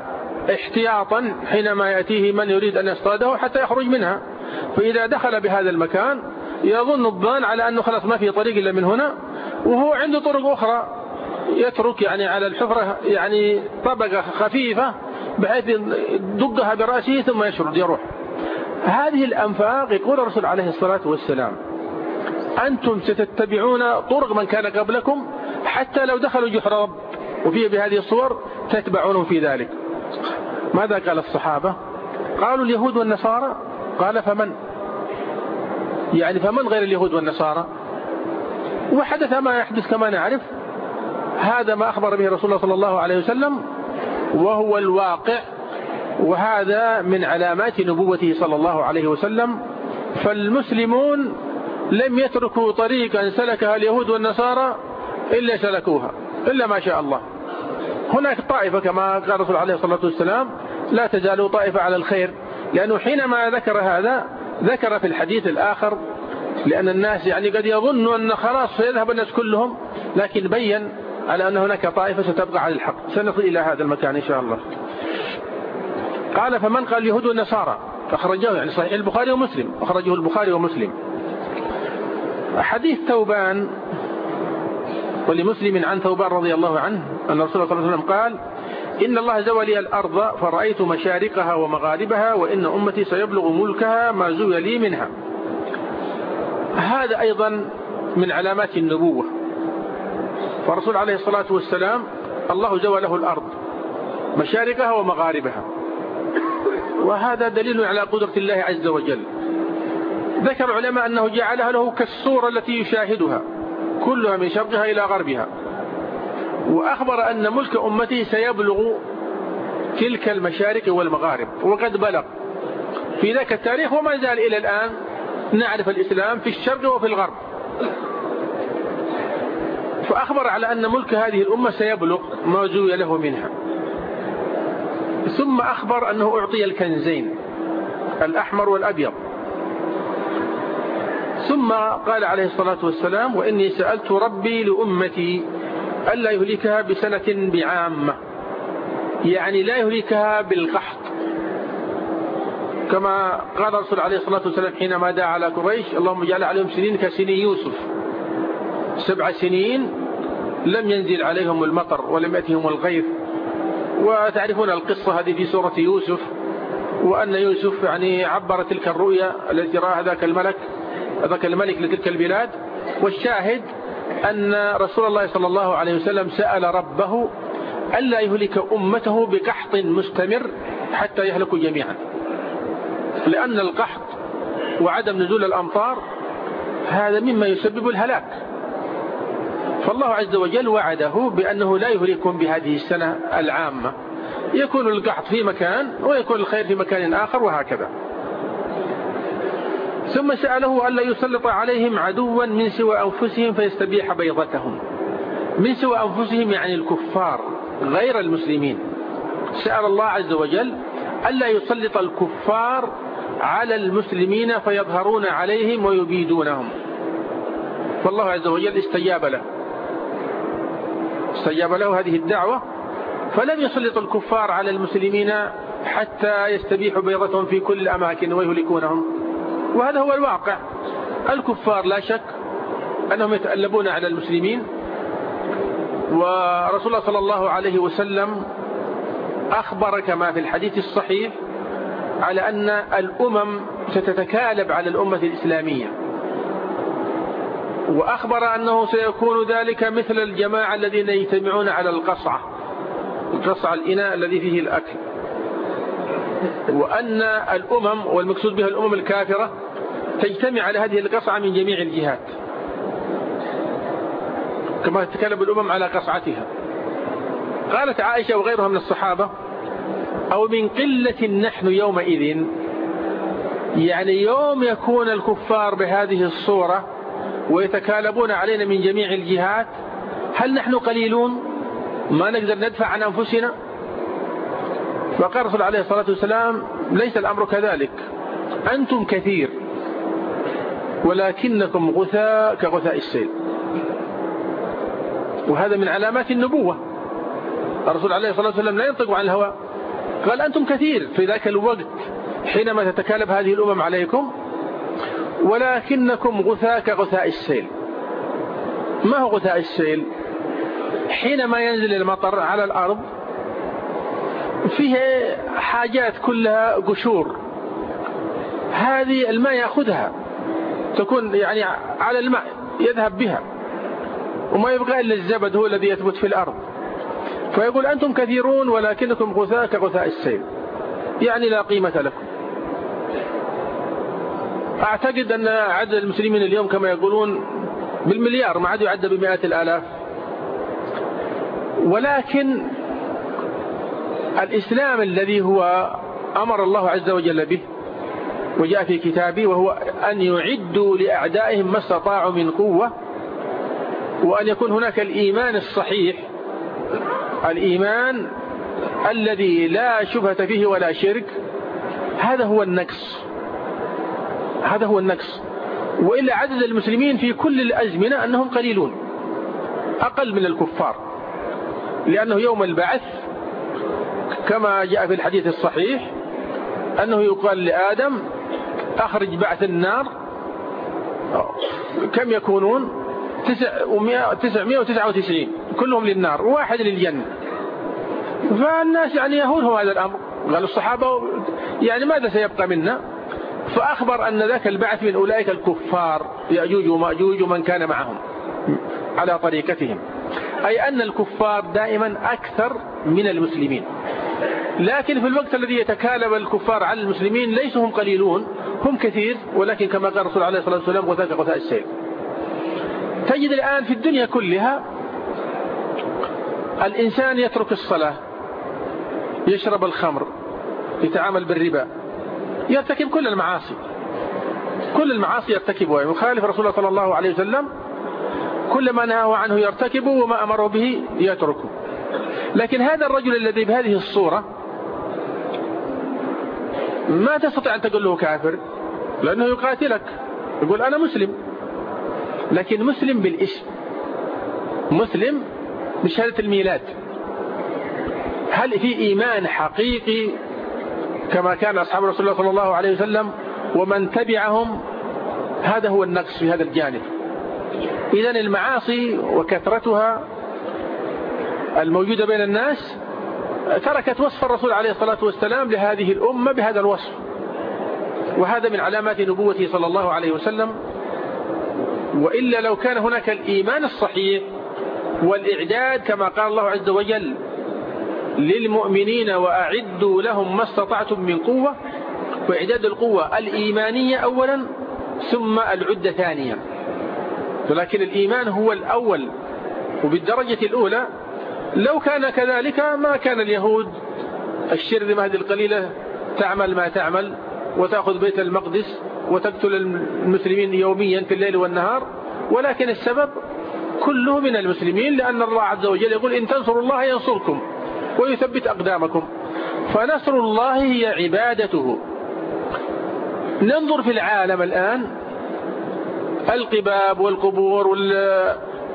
احتياطا حينما يأتيه من يريد أن يصطاده حتى يخرج منها. فإذا دخل بهذا المكان يظن الظان على أنه خلاص ما في طريق إلا من هنا وهو عنده طرق أخرى يترك يعني على الحفرة يعني طبقة خفيفة بحيث يدقها برأسه ثم يشرد يروح. هذه الأنفاق يقول الرسول عليه الصلاة والسلام أنتم ستتبعون طرق من كان قبلكم حتى لو دخلوا جحر رب وفيه بهذه الصور تتبعونهم في ذلك. ماذا قال الصحابة؟ قالوا اليهود والنصارى قال فمن؟ يعني فمن غير اليهود والنصارى؟ وحدث ما يحدث كما نعرف. هذا ما أخبر به رسول الله صلى الله عليه وسلم وهو الواقع وهذا من علامات نبوته صلى الله عليه وسلم. فالمسلمون لم يتركوا طريقا سلكها اليهود والنصارى إلا سلكوها إلا ما شاء الله. هناك طائفة كما قال الرسول عليه الصلاة والسلام لا تزالوا طائفة على الخير. لأنه حينما ذكر هذا ذكر في الحديث الآخر لأن الناس يعني قد يظنوا أن خلاص سيذهب الناس كلهم لكن بين على أن هناك طائفة ستبقى على الحق. سنصل إلى هذا المكان إن شاء الله. قال فمن قال اليهود والنصارى؟ أخرجه يعني صحيح البخاري ومسلم. أخرجه البخاري ومسلم. حديث ثوبان ولمسلم عن ثوبان رضي الله عنه أن رسول الله صلى الله عليه وسلم قال إن الله زوى لي الأرض فرأيت مشارقها ومغاربها وإن أمتي سيبلغ ملكها ما زوي لي منها. هذا أيضا من علامات النبوة. فرسول عليه الصلاة والسلام الله زوى له الأرض مشارقها ومغاربها. وهذا دليل على قدرة الله عز وجل. ذكر العلماء أنه جعلها له كالصورة التي يشاهدها كلها من شرقها إلى غربها. وأخبر أن ملك أمته سيبلغ تلك المشارق والمغارب وقد بلغ. في ذاك التاريخ وما زال إلى الآن نعرف الإسلام في الشرق وفي الغرب. فأخبر على أن ملك هذه الأمة سيبلغ ما زوي له منها. ثم أخبر أنه أعطي الكنزين الأحمر والأبيض. ثم قال عليه الصلاة والسلام وإني سألت ربي لأمتي ألا يهلكها بسنة بعامة. يعني لا يهلكها بالقحط. كما قال الرسول عليه الصلاة والسلام حينما دعا على قريش اللهم اجعل عليهم سنين كسني يوسف. سبع سنين لم ينزل عليهم المطر ولم يأتهم الغيث. وتعرفون القصة هذه في سورة يوسف وأن يوسف يعني عبر تلك الرؤيا التي رآها ذاك الملك. ذاك الملك لتلك البلاد والشاهد أن رسول الله صلى الله عليه وسلم سأل ربه ألا يهلك أمته بقحط مستمر حتى يهلكوا جميعا. لأن القحط وعدم نزول الأمطار هذا مما يسبب الهلاك. فالله عز وجل وعده بأنه لا يهلكهم بهذه السنة العامة. يكون القحط في مكان ويكون الخير في مكان آخر وهكذا. ثم سأله ألا يسلط عليهم عدوا من سوى أنفسهم فيستبيح بيضتهم. من سوى أنفسهم يعني الكفار غير المسلمين. سأل الله عز وجل ألا يسلط الكفار على المسلمين فيظهرون عليهم ويبيدونهم. فالله عز وجل استجاب له. استجاب له هذه الدعوة. فلم يسلط الكفار على المسلمين حتى يستبيحوا بيضتهم في كل الأماكن ويهلكونهم. وهذا هو الواقع. الكفار لا شك أنهم يتألبون على المسلمين ورسول الله صلى الله عليه وسلم أخبر كما في الحديث الصحيح على أن الأمم ستتكالب على الأمة الإسلامية. وأخبر أنه سيكون ذلك مثل الجماعة الذين يجتمعون على القصعة القصعة الإناء الذي فيه الأكل. وأن الأمم والمقصود بها الأمم الكافرة تجتمع على هذه القصعة من جميع الجهات. كما تتكلم الأمم على قصعتها. قالت عائشة وغيرها من الصحابة أو من قلة نحن يومئذ يعني يوم يكون الكفار بهذه الصورة ويتكالبون علينا من جميع الجهات هل نحن قليلون؟ ما نقدر ندفع عن أنفسنا؟ فقال رسول عليه الصلاة والسلام ليس الأمر كذلك. أنتم كثير. ولكنكم غثاء كغثاء السيل. وهذا من علامات النبوة. الرسول عليه الصلاة والسلام لا ينطق عن الهوى. قال أنتم كثير في ذاك الوقت حينما تتكالب هذه الأمم عليكم. ولكنكم غثاء كغثاء السيل. ما هو غثاء السيل؟ حينما ينزل المطر على الأرض فيه حاجات كلها قشور. هذه الماء يأخذها. تكون يعني على الماء يذهب بها وما يبقى إلا الزبد هو الذي يثبت في الأرض. فيقول أنتم كثيرون ولكنكم غثاء كغثاء السيل. يعني لا قيمة لكم. أعتقد أن عدد المسلمين اليوم كما يقولون بالمليار ما عاد يعد بمئات الآلاف. ولكن الإسلام الذي هو أمر الله عز وجل به وجاء في كتابه وهو أن يعدوا لأعدائهم ما استطاعوا من قوة وأن يكون هناك الإيمان الصحيح الإيمان الذي لا شبهة فيه ولا شرك هذا هو النقص هذا هو النقص. وإلا عدد المسلمين في كل الأزمنة أنهم قليلون أقل من الكفار لأنه يوم البعث كما جاء في الحديث الصحيح أنه يقال لآدم أخرج بعث النار. كم يكونون؟ تسعمائة وتسعة وتسعين. كلهم للنار وواحد للجنة. فالناس يعني يهونهم هذا الأمر. قال الصحابة يعني ماذا سيبقى منا؟ فأخبر أن ذاك البعث من أولئك الكفار يأجوج ومأجوج ومن كان معهم على طريقتهم. أي أن الكفار دائما أكثر من المسلمين. لكن في الوقت الذي يتكالب الكفار على المسلمين ليسوا هم قليلون. هم كثير ولكن كما قال الرسول عليه الصلاة والسلام غثاء غثاء السيل تجد الآن في الدنيا كلها الإنسان يترك الصلاة يشرب الخمر يتعامل بالربا يرتكب كل المعاصي. كل المعاصي يرتكبها. يخالف رسول الله صلى الله عليه وسلم كل ما نهاه عنه يرتكبه وما أمره به يتركه. لكن هذا الرجل الذي بهذه الصورة ما تستطيع أن تقول له كافر لأنه يقاتلك. يقول أنا مسلم. لكن مسلم بالاسم. مسلم بشهادة الميلاد. هل في إيمان حقيقي كما كان أصحاب رسول الله صلى الله عليه وسلم ومن تبعهم؟ هذا هو النقص في هذا الجانب. إذا المعاصي وكثرتها الموجودة بين الناس تركت وصف الرسول عليه الصلاة والسلام لهذه الأمة بهذا الوصف. وهذا من علامات نبوته صلى الله عليه وسلم. وإلا لو كان هناك الإيمان الصحيح والإعداد كما قال الله عز وجل للمؤمنين وأعدوا لهم ما استطعتم من قوة. وإعداد القوة الإيمانية أولا ثم العدة ثانيا ولكن الإيمان هو الأول وبالدرجة الأولى لو كان كذلك ما كان اليهود الشرذمة هذه القليلة تعمل ما تعمل وتأخذ بيت المقدس وتقتل المسلمين يوميا في الليل والنهار ولكن السبب كله من المسلمين لأن الله عز وجل يقول إن تنصروا الله ينصركم ويثبت أقدامكم. فنصر الله هي عبادته. ننظر في العالم الآن القباب والقبور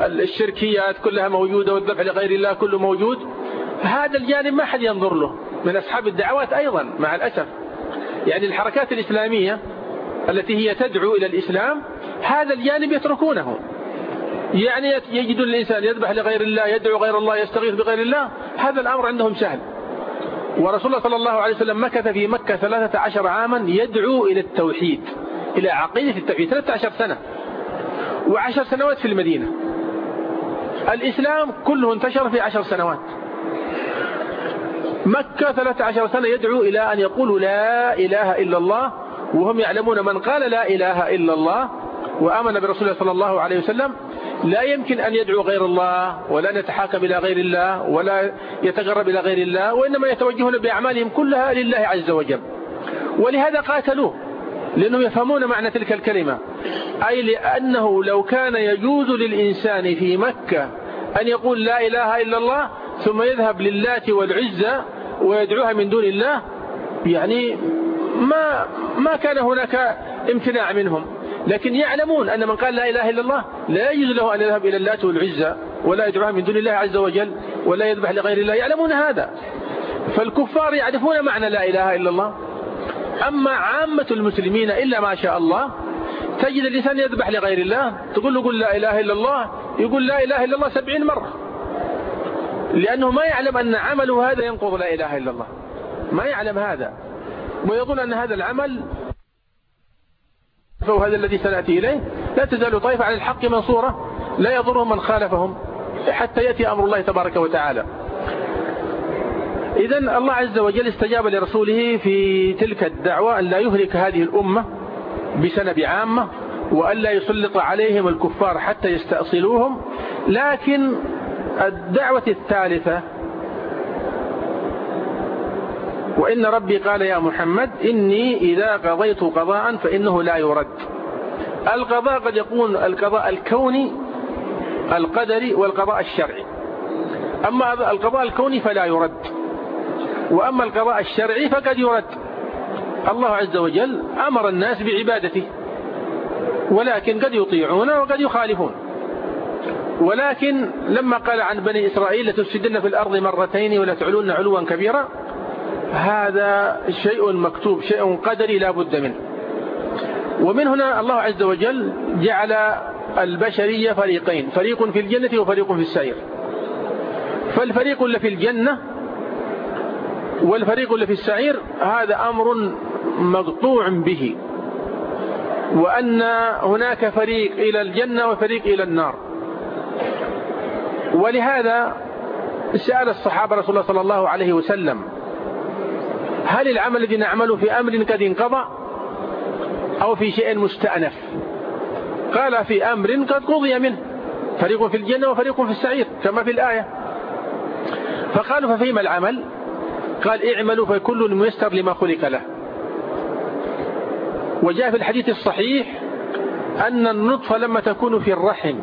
والشركيات كلها موجودة والذبح لغير الله كله موجود. هذا الجانب ما حد ينظر له. من أصحاب الدعوات أيضا مع الأسف. يعني الحركات الإسلامية التي هي تدعو إلى الإسلام هذا الجانب يتركونه. يعني يجد الإنسان يذبح لغير الله يدعو غير الله يستغيث بغير الله هذا الأمر عندهم سهل. ورسول الله صلى الله عليه وسلم مكث في مكة ثلاثة عشر عاما يدعو إلى التوحيد إلى عقيدة التوحيد. ثلاثة عشر سنة. وعشر سنوات في المدينة. الإسلام كله انتشر في عشر سنوات. مكة ثلاثة عشر سنة يدعو إلى أن يقولوا لا إله إلا الله وهم يعلمون من قال لا إله إلا الله وآمن برسول الله صلى الله عليه وسلم. لا يمكن أن يدعو غير الله ولا يتحاكم إلى غير الله ولا يتقرب إلى غير الله وإنما يتوجهون بأعمالهم كلها لله عز وجل. ولهذا قاتلوه. لأنهم يفهمون معنى تلك الكلمة. أي لأنه لو كان يجوز للإنسان في مكة أن يقول لا إله إلا الله ثم يذهب للات والعزة ويدعوها من دون الله يعني ما ما كان هناك امتناع منهم. لكن يعلمون أن من قال لا إله إلا الله لا يجوز له أن يذهب إلى اللات والعزة ولا يدعوها من دون الله عز وجل ولا يذبح لغير الله. يعلمون هذا. فالكفار يعرفون معنى لا إله إلا الله. أما عامة المسلمين إلا ما شاء الله تجد الإنسان يذبح لغير الله تقول له قل لا إله إلا الله يقول لا إله إلا الله سبعين مرة. لأنه ما يعلم أن عمله هذا ينقض لا إله إلا الله. ما يعلم هذا. ويظن أن هذا العمل فهذا الذي سنأتي إليه. لا تزال طائفة على الحق منصورة لا يضرهم من خالفهم حتى يأتي أمر الله تبارك وتعالى. إذا الله عز وجل استجاب لرسوله في تلك الدعوة أن لا يهلك هذه الأمة بسنة عامة وأن لا يسلط عليهم الكفار حتى يستأصلوهم. لكن الدعوة الثالثة وإن ربي قال يا محمد إني إذا قضيت قضاء فإنه لا يرد. القضاء قد يكون القضاء الكوني القدري والقضاء الشرعي. أما القضاء الكوني فلا يرد. وأما القضاء الشرعي فقد يرد. الله عز وجل أمر الناس بعبادته ولكن قد يطيعون وقد يخالفون. ولكن لما قال عن بني إسرائيل لتفسدن في الأرض مرتين ولا تعلون علوا كبيرا هذا شيء مكتوب شيء قدري لا بد منه. ومن هنا الله عز وجل جعل البشرية فريقين فريق في الجنة وفريق في السعير. فالفريق اللي في الجنة والفريق اللي في السعير هذا أمر مقطوع به وأن هناك فريق إلى الجنة وفريق إلى النار. ولهذا سأل الصحابة رسول الله صلى الله عليه وسلم هل العمل الذي نعمله في أمر قد انقضى أو في شيء مستأنف؟ قال في أمر قد قضي منه فريق في الجنة وفريق في السعير كما في الآية. فقالوا ففيما العمل؟ قال اعملوا فكل ميسر لما خلق له. وجاء في الحديث الصحيح أن النطفة لما تكون في الرحم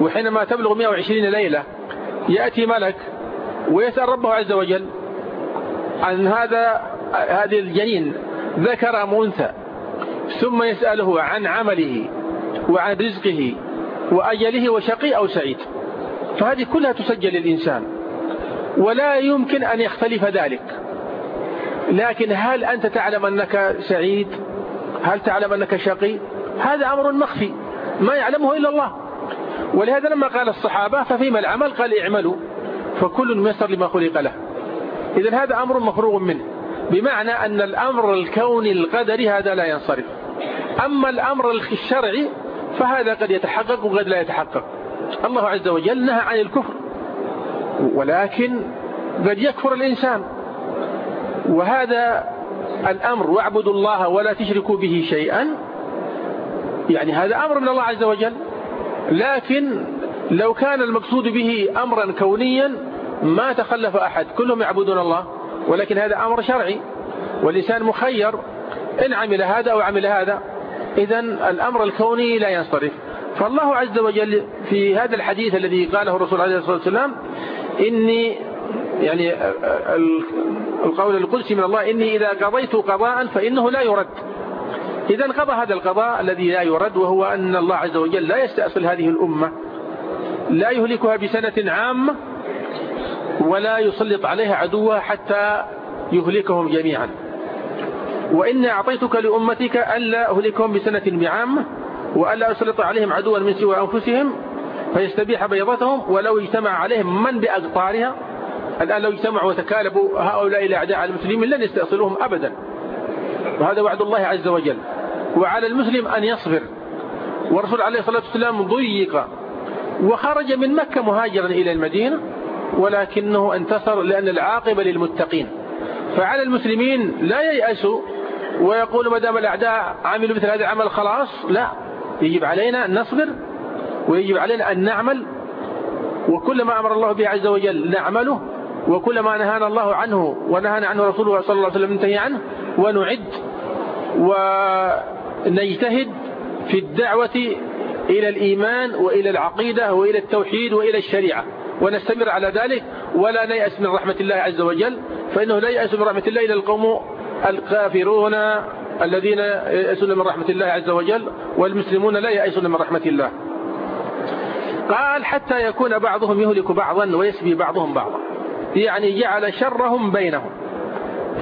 وحينما تبلغ 120 ليلة يأتي ملك ويسأل ربه عز وجل عن هذا هذه الجنين ذكر أم أنثى ثم يسأله عن عمله وعن رزقه وأجله وشقي أو سعيد. فهذه كلها تسجل للإنسان. ولا يمكن أن يختلف ذلك. لكن هل أنت تعلم أنك سعيد؟ هل تعلم أنك شقي؟ هذا أمر مخفي ما يعلمه إلا الله. ولهذا لما قال الصحابة ففيما العمل؟ قال اعملوا. فكل ميسر لما خلق له. إذا هذا أمر مفروغ منه بمعنى أن الأمر الكوني القدري هذا لا ينصرف. أما الأمر الشرعي فهذا قد يتحقق وقد لا يتحقق. الله عز وجل نهى عن الكفر. ولكن قد يكفر الإنسان. وهذا الأمر واعبدوا الله ولا تشركوا به شيئا. يعني هذا أمر من الله عز وجل. لكن لو كان المقصود به أمرا كونيا ما تخلف أحد. كلهم يعبدون الله ولكن هذا أمر شرعي. والإنسان مخير. إن عمل هذا أو عمل هذا إذا الأمر الكوني لا ينصرف. فالله عز وجل في هذا الحديث الذي قاله الرسول عليه الصلاة والسلام إني يعني القول القدسي من الله إني إذا قضيت قضاء فإنه لا يرد. إذا قضى هذا القضاء الذي لا يرد وهو أن الله عز وجل لا يستأصل هذه الأمة لا يهلكها بسنة عامة ولا يسلط عليها عدوها حتى يهلكهم جميعا. وإني أعطيتك لأمتك ألا أهلكهم بسنة بعامة وألا أسلط عليهم عدوا من سوى أنفسهم فيستبيح بيضتهم ولو اجتمع عليهم من بأقطارها؟ الآن لو اجتمعوا وتكالبوا هؤلاء الأعداء المسلمين لن يستأصلوهم أبدا. وهذا وعد الله عز وجل. وعلى المسلم أن يصبر. ورسول عليه الصلاة والسلام ضيق. وخرج من مكة مهاجرا إلى المدينة ولكنه انتصر لأن العاقبة للمتقين. فعلى المسلمين لا ييأسوا ويقولوا ما دام الأعداء عملوا مثل هذا العمل خلاص لا. يجب علينا أن نصبر ويجب علينا أن نعمل وكل ما أمر الله به عز وجل نعمله وكل ما نهانا الله عنه ونهانا عنه رسوله صلى الله عليه وسلم ننتهي عنه ونعد ونجتهد في الدعوة إلى الإيمان وإلى العقيدة وإلى التوحيد وإلى الشريعة. ونستمر على ذلك. ولا نيأس من رحمة الله عز وجل. فإنه لا يأس من رحمة الله إلا القوم الكافرون الذين يأسون من رحمة الله عز وجل. والمسلمون لا يأسون من رحمة الله. قال حتى يكون بعضهم يهلك بعضا ويسبي بعضهم بعضا. يعني جعل شرهم بينهم.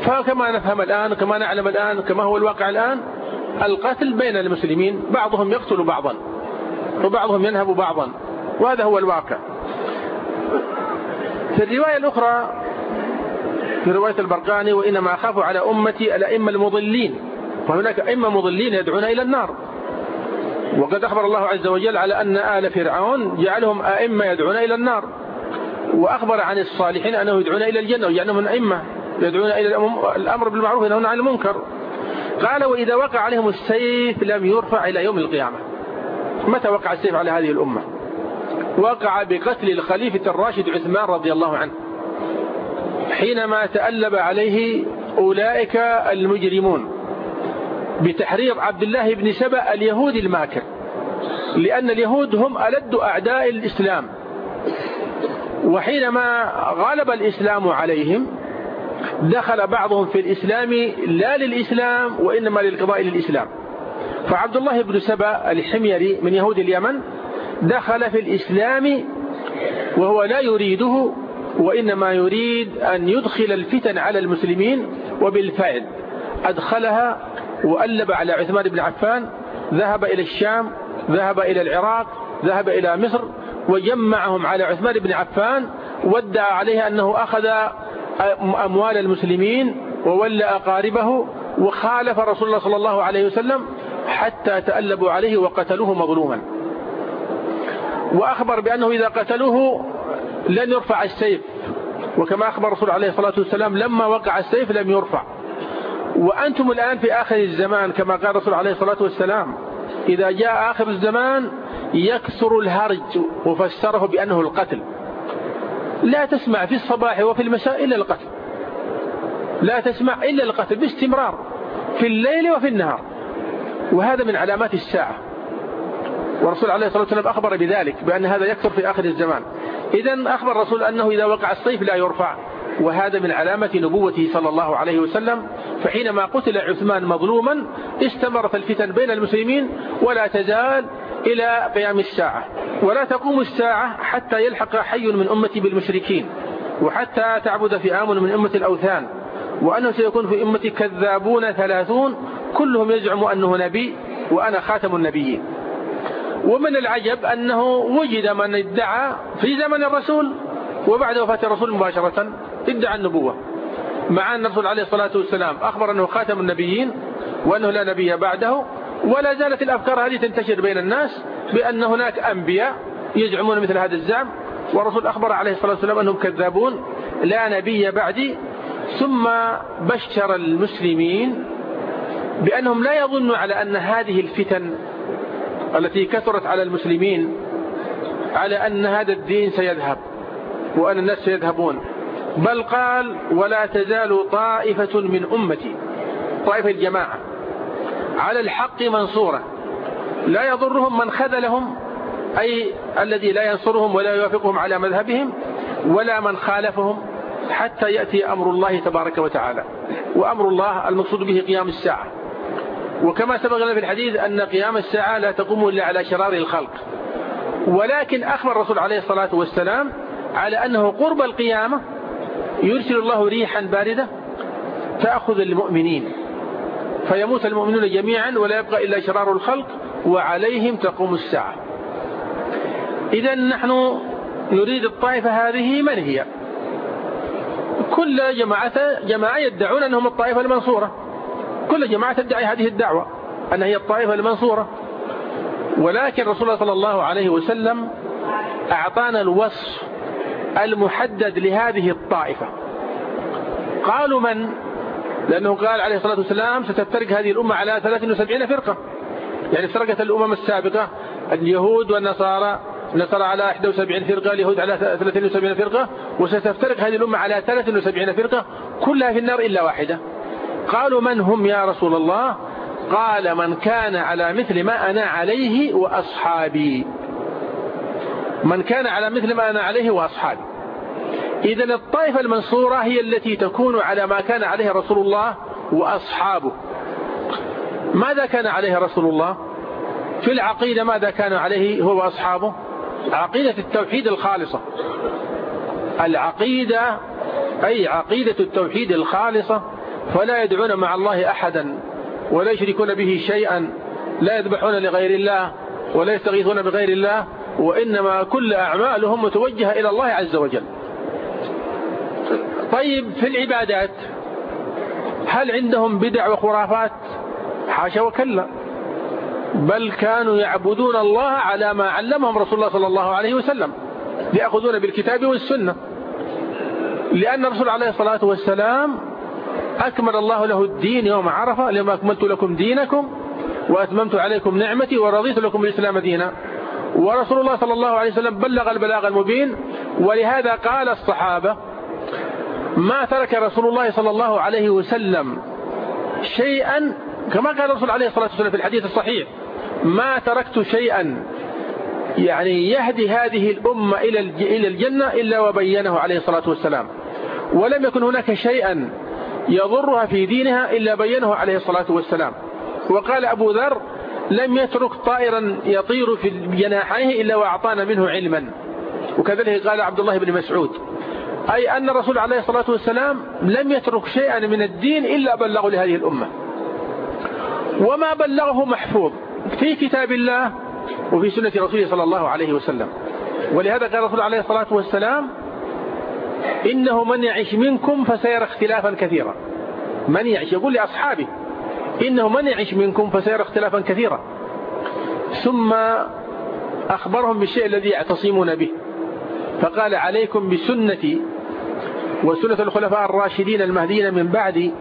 فكما نفهم الآن كما نعلم الآن كما هو الواقع الآن القتل بين المسلمين بعضهم يقتل بعضا وبعضهم ينهب بعضا. وهذا هو الواقع. في الرواية الأخرى في رواية البرقاني وإنما أخاف على أمتي الأئمة المضلين. فهناك أئمة مضلين يدعون إلى النار. وقد أخبر الله عز وجل على أن آل فرعون جعلهم أئمة يدعون إلى النار. وأخبر عن الصالحين أنه يدعون إلى الجنة وجعلهم من أئمة يدعون إلى الأمر بالمعروف ينهون عن المنكر. قال وإذا وقع عليهم السيف لم يرفع إلى يوم القيامة. متى وقع السيف على هذه الأمة؟ وقع بقتل الخليفة الراشد عثمان رضي الله عنه. حينما تألب عليه أولئك المجرمون. بتحريض عبد الله بن سبأ اليهودي الماكر لأن اليهود هم ألد أعداء الإسلام. وحينما غلب الإسلام عليهم دخل بعضهم في الإسلام لا للإسلام وإنما للقضاء للإسلام. فعبد الله بن سبأ الحميري من يهود اليمن دخل في الإسلام وهو لا يريده وإنما يريد أن يدخل الفتن على المسلمين وبالفعل أدخلها وألب على عثمان بن عفان ذهب إلى الشام ذهب إلى العراق ذهب إلى مصر وجمعهم على عثمان بن عفان وادعى عليه أنه أخذ أموال المسلمين وولى أقاربه وخالف رسول الله صلى الله عليه وسلم حتى تألبوا عليه وقتلوه مظلوما. وأخبر بأنه إذا قتلوه لن يرفع السيف وكما أخبر الرسول عليه الصلاة والسلام لما وقع السيف لم يرفع. وأنتم الآن في آخر الزمان كما قال الرسول عليه الصلاة والسلام إذا جاء آخر الزمان يكثر الهرج وفسره بأنه القتل. لا تسمع في الصباح وفي المساء إلا القتل. لا تسمع إلا القتل باستمرار في الليل وفي النهار. وهذا من علامات الساعة. والرسول عليه الصلاة والسلام أخبر بذلك بأن هذا يكثر في آخر الزمان. إذا أخبر الرسول أنه إذا وقع الصيف لا يرفع. وهذا من علامة نبوته صلى الله عليه وسلم فحينما قتل عثمان مظلوما استمرت الفتن بين المسلمين ولا تزال إلى قيام الساعة. ولا تقوم الساعة حتى يلحق حي من أمتي بالمشركين وحتى تعبد فئام من أمة الأوثان وأنه سيكون في أمتي كذابون ثلاثون كلهم يزعم أنه نبي وأنا خاتم النبيين. ومن العجب أنه وجد من ادعى في زمن الرسول وبعد وفاة الرسول مباشرة ادعى النبوة. مع أن الرسول عليه الصلاة والسلام أخبر أنه خاتم النبيين وأنه لا نبي بعده ولا زالت الأفكار هذه تنتشر بين الناس بأن هناك أنبياء يزعمون مثل هذا الزعم والرسول أخبر عليه الصلاة والسلام أنهم كذابون لا نبي بعدي. ثم بشر المسلمين بأنهم لا يظنوا على أن هذه الفتن التي كثرت على المسلمين على أن هذا الدين سيذهب وأن الناس سيذهبون. بل قال ولا تزال طائفة من أمتي طائفة الجماعة على الحق منصورة لا يضرهم من خذلهم أي الذي لا ينصرهم ولا يوافقهم على مذهبهم ولا من خالفهم حتى يأتي أمر الله تبارك وتعالى وأمر الله المقصود به قيام الساعة. وكما سبق لنا في الحديث أن قيام الساعة لا تقوم إلا على شرار الخلق. ولكن أخبر الرسول عليه الصلاة والسلام على أنه قرب القيامة يرسل الله ريحا باردة تأخذ المؤمنين فيموت المؤمنون جميعا ولا يبقى إلا شرار الخلق وعليهم تقوم الساعة. إذا نحن نريد الطائفة هذه من هي؟ كل جماعة جماعة يدعون أنهم الطائفة المنصورة. كل جماعة تدعي هذه الدعوة أن هي الطائفة المنصورة. ولكن رسول الله صلى الله عليه وسلم أعطانا الوصف المحدد لهذه الطائفة. قالوا من؟ لأنه قال عليه الصلاة والسلام ستفترق هذه الأمة على 73 فرقة. يعني افترقت الأمم السابقة اليهود والنصارى النصارى على 71 فرقة اليهود على 73 فرقة وستفترق هذه الأمة على 73 فرقة كلها في النار إلا واحدة. قالوا من هم يا رسول الله؟ قال من كان على مثل ما أنا عليه وأصحابي. من كان على مثل ما أنا عليه وأصحابي. إذا الطائفة المنصورة هي التي تكون على ما كان عليه رسول الله وأصحابه. ماذا كان عليه رسول الله؟ في العقيدة ماذا كان عليه هو وأصحابه؟ عقيدة التوحيد الخالصة. العقيدة أي عقيدة التوحيد الخالصة فلا يدعون مع الله أحدا ولا يشركون به شيئا لا يذبحون لغير الله ولا يستغيثون بغير الله وإنما كل أعمالهم متوجهة إلى الله عز وجل. طيب في العبادات هل عندهم بدع وخرافات؟ حاشا وكلا. بل كانوا يعبدون الله على ما علمهم رسول الله صلى الله عليه وسلم يأخذون بالكتاب والسنة. لأن الرسول عليه الصلاة والسلام أكمل الله له الدين يوم عرفة لما أكملت لكم دينكم وأتممت عليكم نعمتي ورضيت لكم الإسلام دينا. ورسول الله صلى الله عليه وسلم بلغ البلاغ المبين ولهذا قال الصحابة ما ترك رسول الله صلى الله عليه وسلم شيئا كما قال الرسول عليه الصلاة والسلام في الحديث الصحيح ما تركت شيئا يعني يهدي هذه الأمة إلى الجنة إلا وبينه عليه الصلاة والسلام. ولم يكن هناك شيئا يضرها في دينها إلا بينه عليه الصلاة والسلام. وقال أبو ذر لم يترك طائرا يطير في جناحيه إلا وأعطانا منه علما. وكذلك قال عبد الله بن مسعود أي أن الرسول عليه الصلاة والسلام لم يترك شيئا من الدين إلا بلغه لهذه الأمة. وما بلغه محفوظ في كتاب الله وفي سنة رسوله صلى الله عليه وسلم. ولهذا قال الرسول عليه الصلاة والسلام إنه من يعيش منكم فسيرى اختلافا كثيرا. من يعيش؟ يقول لأصحابه. إنه من يعيش منكم فسيرى اختلافا كثيرا. ثم أخبرهم بالشيء الذي يعتصمون به. فقال عليكم بسنتي وسنة الخلفاء الراشدين المهديين من بعدي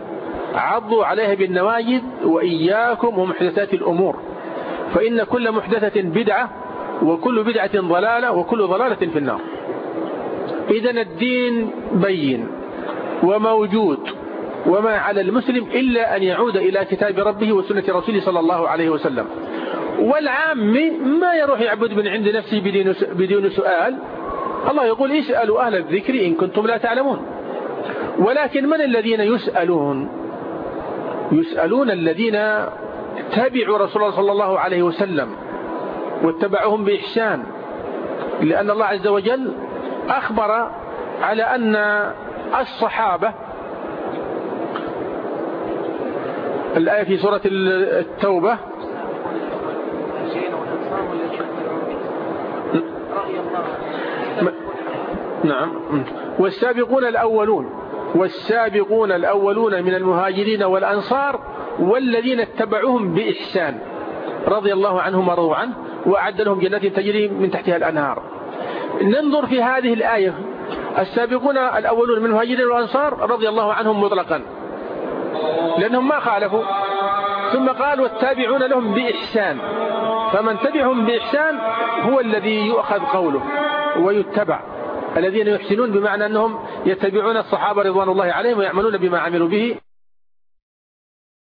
عضوا عليها بالنواجد وإياكم ومحدثات الأمور. فإن كل محدثة بدعة وكل بدعة ضلالة وكل ضلالة في النار. إذا الدين بين وموجود. وما على المسلم إلا أن يعود إلى كتاب ربه وسنة رسوله صلى الله عليه وسلم. والعام ما يروح يعبد من عند نفسه بدون سؤال. الله يقول اسألوا أهل الذكر إن كنتم لا تعلمون. ولكن من الذين يسألون؟ يسألون الذين تبعوا رسول الله صلى الله عليه وسلم واتبعوهم بإحسان. لأن الله عز وجل أخبر على أن الصحابة الآية في سورة التوبة. نعم. والسابقون الأولون والسابقون الأولون من المهاجرين والأنصار والذين اتبعوهم بإحسان رضي الله عنهم ورضوا عنه وأعد لهم جنات تجري من تحتها الأنهار. ننظر في هذه الآية. السابقون الأولون من المهاجرين والأنصار رضي الله عنهم مطلقا. لأنهم ما خالفوا. ثم قال والتابعون لهم بإحسان. فمن تبعهم بإحسان هو الذي يؤخذ قوله ويتبع. الذين يحسنون بمعنى أنهم يتبعون الصحابة رضوان الله عليهم ويعملون بما عملوا به.